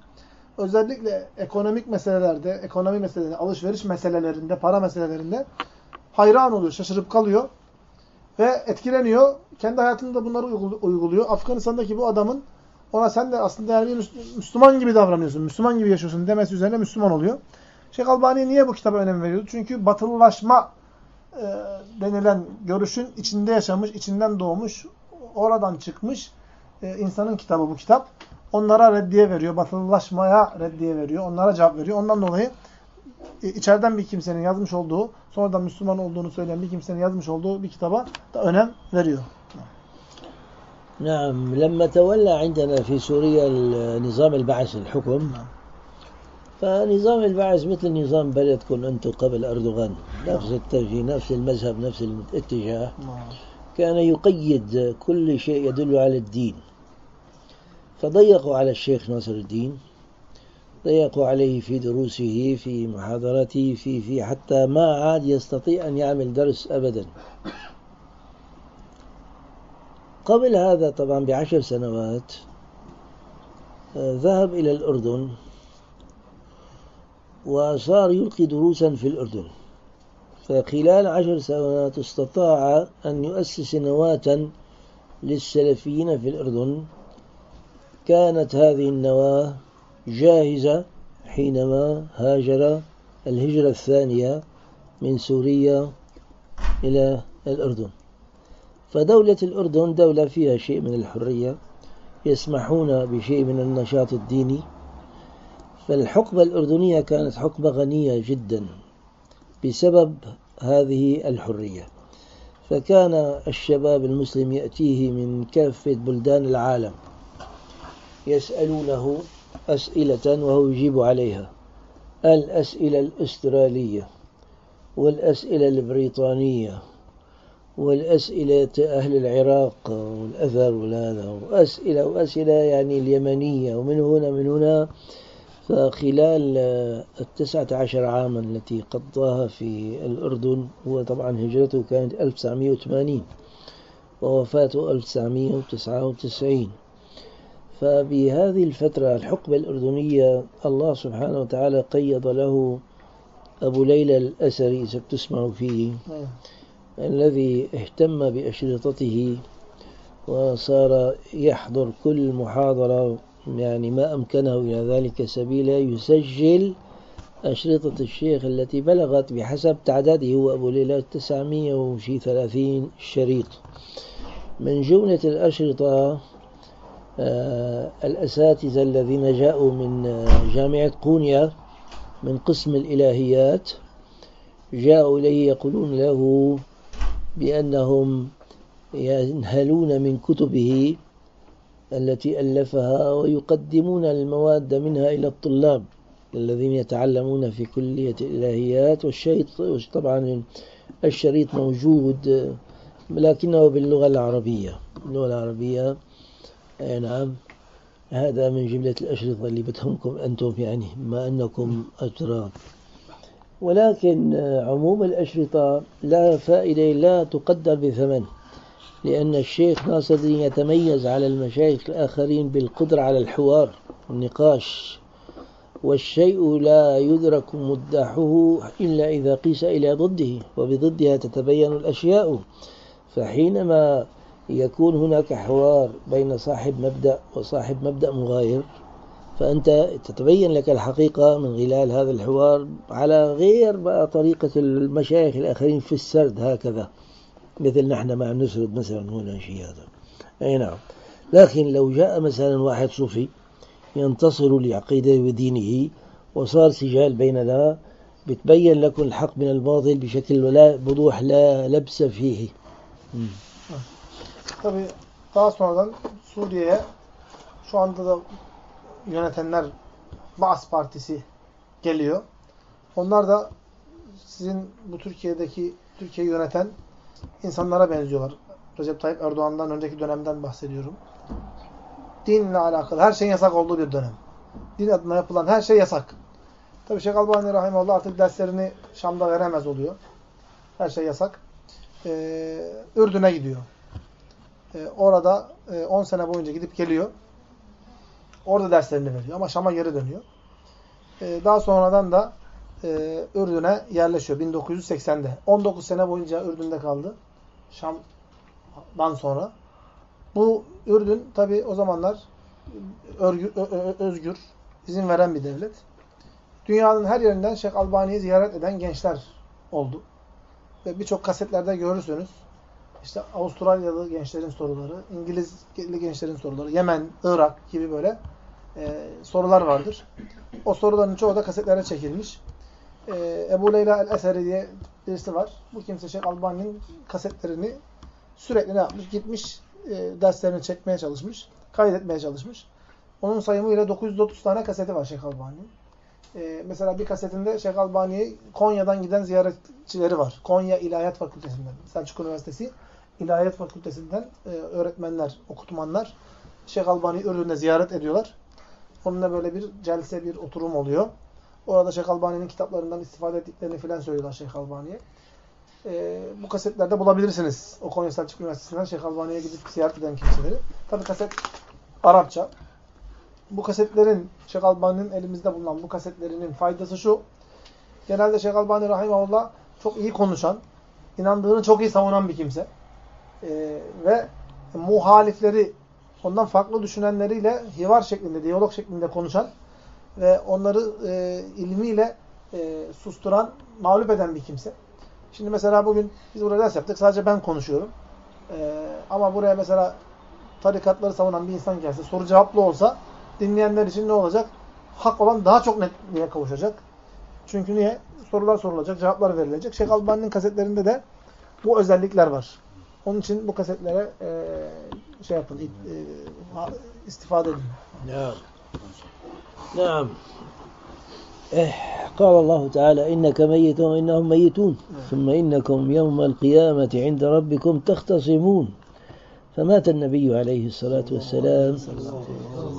özellikle ekonomik meselelerde, ekonomi meselelerinde, alışveriş meselelerinde, para meselelerinde hayran oluyor, şaşırıp kalıyor ve etkileniyor. Kendi hayatında bunları uyguluyor. Afganistan'daki bu adamın ona sen de aslında yani Müslüman gibi davranıyorsun, Müslüman gibi yaşıyorsun demesi üzerine Müslüman oluyor. Şeyh Albani niye bu kitaba önem veriyordu? Çünkü batılılaşma e, denilen görüşün içinde yaşamış, içinden doğmuş, oradan çıkmış e, insanın kitabı bu kitap onlara reddiye veriyor. Batılılaşmaya reddiye veriyor. Onlara cevap veriyor. Ondan dolayı e, içeriden bir kimsenin yazmış olduğu, sonradan Müslüman olduğunu söyleyen bir kimsenin yazmış olduğu bir kitaba da önem veriyor. نعم لما تولى عندنا في سوريا نظام البعث الحكم فنظام البعث مثل نظام بلدكم أنتم قبل أردوغان نفس التوجيه نفس المذهب نفس الاتجاه كان يقيد كل شيء يدل على الدين فضيقوا على الشيخ ناصر الدين ضيقوا عليه في دروسه في محاضرته في في حتى ما عاد يستطيع أن يعمل درس أبدا. قبل هذا طبعا بعشر سنوات ذهب إلى الأردن وصار يلقي دروسا في الأردن. فخلال عشر سنوات استطاع أن يؤسس نواة للسلفيين في الأردن. كانت هذه النواة جاهزة حينما هاجر الهجرة الثانية من سوريا إلى الأردن. فدولة الأردن دولة فيها شيء من الحرية يسمحون بشيء من النشاط الديني. فالحقبة الأردنية كانت حقبة غنية جدا بسبب هذه الحرية. فكان الشباب المسلم يأتيه من كافة بلدان العالم. يسألونه أسئلة وهو يجيب عليها. الأسئلة الأسترالية والأسئلة البريطانية والأسئلة أهل العراق والأثر وهذا وأسئلة وأسئلة يعني اليمنية ومن هنا من هنا. فخلال التسعة عشر عاما التي قضاها في الأردن هو طبعا هجرته كانت 1980 ووفاته 1999 فبهذه الفترة الحقبة الأردنية الله سبحانه وتعالى قيض له أبو ليلى الأسري بتسمعوا فيه الذي اهتم بأشرطته وصار يحضر كل محاضرة يعني ما أمكنه إلى ذلك سبيلا يسجل أشرطة الشيخ التي بلغت بحسب تعداده هو أبو ليلى 930 شريط. من جملة الأشرطة آه، الأساتذة الذين جاءوا من آه، جامعة قونيا من قسم الإلهيات جاءوا إليه يقولون له بأنهم ينهلون من كتبه التي ألفها ويقدمون المواد منها إلى الطلاب الذين يتعلمون في كلية الإلهيات والشريط طبعا الشريط موجود لكنه باللغة العربية. اللغة العربية نعم. هذا من جملة الأشرطة اللي بتهمكم أنتم يعني ما أنكم أتراك ولكن عموم الأشرطة لا فائدة لا تقدر بثمن لأن الشيخ ناصر الدين يتميز على المشايخ الآخرين بالقدرة على الحوار والنقاش والشيء لا يدرك مدحه إلا إذا قيس إلى ضده وبضدها تتبين الأشياء. فحينما يكون هناك حوار بين صاحب مبدأ وصاحب مبدأ مغاير فأنت تتبين لك الحقيقة من خلال هذا الحوار على غير بقى طريقة المشايخ الآخرين في السرد هكذا مثل نحن ما نسرد مثلا هنا شيء هذا أي نعم. لكن لو جاء مثلا واحد صوفي ينتصر لعقيدة ودينه وصار سجال بيننا بتبين لكم الحق من الباطل بشكل ولا بوضوح لا لبس فيه. Tabi daha sonradan Suriye'ye şu anda da yönetenler Baas Partisi geliyor. Onlar da sizin bu Türkiye'deki Türkiye'yi yöneten insanlara benziyorlar. Recep Tayyip Erdoğan'dan önceki dönemden bahsediyorum. Dinle alakalı her şeyin yasak olduğu bir dönem. Din adına yapılan her şey yasak. Tabi Şeyh Albani Rahimallah artık derslerini Şam'da veremez oluyor. Her şey yasak. Ee, Ürdün'e gidiyor. Ee, orada 10 e, sene boyunca gidip geliyor. Orada derslerini veriyor ama Şam'a geri dönüyor. Ee, daha sonradan da e, Ürdün'e yerleşiyor 1980'de. 19 sene boyunca Ürdün'de kaldı. Şam'dan sonra. Bu Ürdün tabi o zamanlar özgür, izin veren bir devlet. Dünyanın her yerinden Şeyh Albani'yi ziyaret eden gençler oldu. Ve birçok kasetlerde görürsünüz. İşte Avustralyalı gençlerin soruları, İngilizli gençlerin soruları, Yemen, Irak gibi böyle e, sorular vardır. O soruların çoğu da kasetlere çekilmiş. E, Ebu Leyla el-Eseri diye birisi var. Bu kimse Şeyh Albani'nin kasetlerini sürekli ne yapmış? Gitmiş, e, derslerini çekmeye çalışmış, kaydetmeye çalışmış. Onun sayımıyla 930 tane kaseti var Şeyh Albani'nin. E, mesela bir kasetinde Şeyh Albani'yi Konya'dan giden ziyaretçileri var. Konya İlahiyat Fakültesinden. Selçuk Üniversitesi İlahiyat Fakültesinden e, öğretmenler, okutmanlar Şeyh Albani'yi Ürdün'de ziyaret ediyorlar. Onunla böyle bir celse, bir oturum oluyor. Orada Şeyh Albani'nin kitaplarından istifade ettiklerini filan söylüyorlar Şeyh Albani'ye. E, bu kasetlerde bulabilirsiniz. O Konya Selçuk Üniversitesi'nden Şeyh Albani'ye gidip ziyaret eden kimseleri. Tabi kaset Arapça. Bu kasetlerin, Şeyh Albani'nin elimizde bulunan bu kasetlerinin faydası şu. Genelde Şeyh Albani Rahimahullah çok iyi konuşan, inandığını çok iyi savunan bir kimse. Ee, ve muhalifleri, ondan farklı düşünenleriyle hivar şeklinde, diyalog şeklinde konuşan ve onları e, ilmiyle e, susturan, mağlup eden bir kimse. Şimdi mesela bugün biz burada ders yaptık. Sadece ben konuşuyorum. E, ama buraya mesela tarikatları savunan bir insan gelse, soru cevaplı olsa dinleyenler için ne olacak? Hak olan daha çok netliğe kavuşacak. Çünkü niye? Sorular sorulacak, cevaplar verilecek. Şeyh Albani'nin kasetlerinde de bu özellikler var. Onun için bu kasetlere e, şey yapın, e, istifade edin. نعم نعم قال الله تعالى إنك ميت وإنهم ميتون ثم إنكم يوم القيامة عند ربكم تختصمون فمات النبي عليه الصلاة والسلام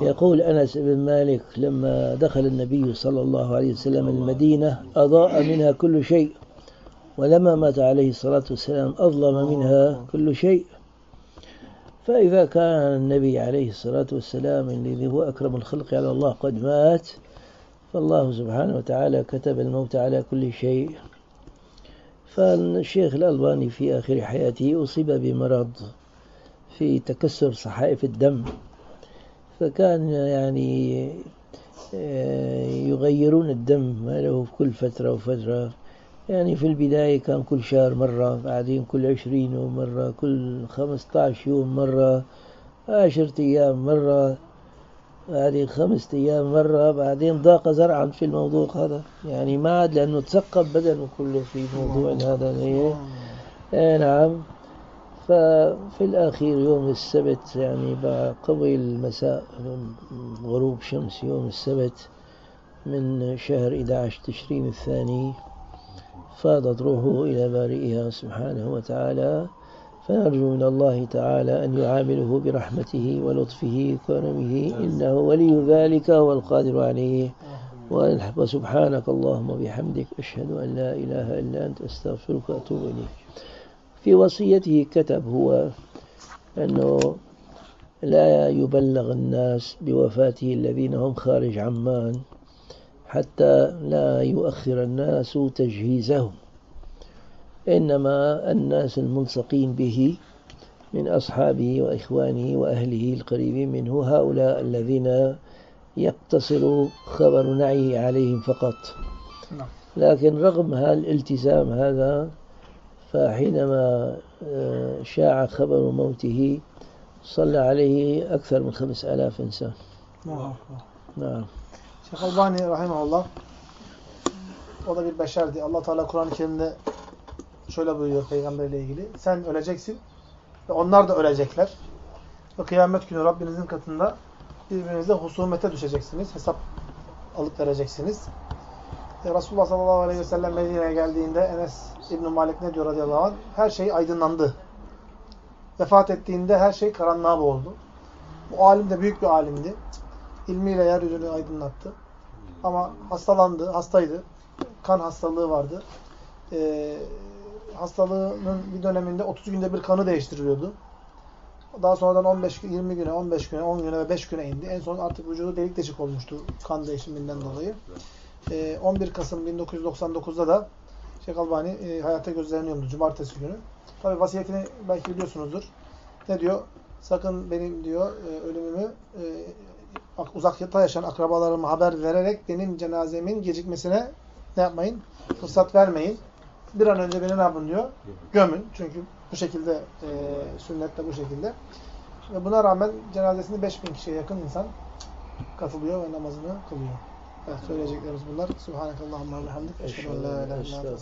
يقول أنس بن مالك لما دخل النبي صلى الله عليه وسلم المدينة أضاء منها كل شيء ولما مات عليه الصلاة والسلام أظلم منها كل شيء. فإذا كان النبي عليه الصلاة والسلام الذي هو أكرم الخلق على الله قد مات فالله سبحانه وتعالى كتب الموت على كل شيء. فالشيخ الألباني في آخر حياته أصيب بمرض في تكسر صحائف الدم. فكان يعني آه، يغيرون الدم له في كل فترة وفترة. يعني في البداية كان كل شهر مرة بعدين كل عشرين يوم مرة كل خمسة عشر يوم مرة عشرة أيام مرة بعدين خمسة أيام مرة بعدين ضاق زرعا في الموضوع هذا. يعني ما عاد لأنه تثقب بدنه كله في موضوع هذا. إيه؟ إيه نعم. ففي الأخير يوم السبت يعني قبل المساء غروب شمس يوم السبت من شهر 11 تشرين الثاني فاضت روحه إلى بارئها سبحانه وتعالى. فنرجو من الله تعالى أن يعامله برحمته ولطفه وكرمه. إنه ولي ذلك والقادر عليه. وسبحانك اللهم وبحمدك أشهد أن لا إله إلا أنت أستغفرك وأتوب إليك. في وصيته كتب هو أنه لا يبلغ الناس بوفاته الذين هم خارج عمان. حتى لا يؤخر الناس تجهيزهم. إنما الناس الملصقين به من أصحابه وإخوانه وأهله القريبين منه هؤلاء الذين يقتصر خبر نعيه عليهم فقط. نعم. لكن رغم الالتزام هذا فحينما آه، شاع خبر موته صلى عليه أكثر من خمس آلاف إنسان. نعم نعم. Şeyh Albani Rahimahullah o da bir beşerdi. Allah Teala Kur'an-ı Kerim'de şöyle buyuruyor peygamberle ilgili. Sen öleceksin ve onlar da ölecekler. Ve kıyamet günü Rabbinizin katında birbirinizle husumete düşeceksiniz. Hesap alıp vereceksiniz. E, Resulullah sallallahu aleyhi ve sellem Medine'ye geldiğinde Enes İbn Malik ne diyor radıyallahu anh? Her şey aydınlandı. Vefat ettiğinde her şey karanlığa boğuldu. Bu alim de büyük bir alimdi. İlmiyle yeryüzünü aydınlattı. Ama hastalandı, hastaydı. Kan hastalığı vardı. Ee, hastalığının bir döneminde 30 günde bir kanı değiştiriliyordu. Daha sonradan 15 20 güne, 15 güne, 10 güne ve 5 güne indi. En son artık vücudu delik deşik olmuştu kan değişiminden dolayı. Ee, 11 Kasım 1999'da da Şeyh Albani e, hayata gözleniyordu cumartesi günü. Tabi vasiyetini belki biliyorsunuzdur. Ne diyor? Sakın benim diyor e, ölümümü e, uzakta yaşayan akrabalarıma haber vererek benim cenazemin gecikmesine ne yapmayın? Fırsat vermeyin. Bir an önce beni ne yapın diyor? Gömün. Çünkü bu şekilde e, sünnette bu şekilde. Ve buna rağmen cenazesinde 5000 kişiye yakın insan katılıyor ve namazını kılıyor. Evet, söyleyeceklerimiz bunlar. Subhanakallahumma ve hamdik. Eşhedü en la ilahe illa ente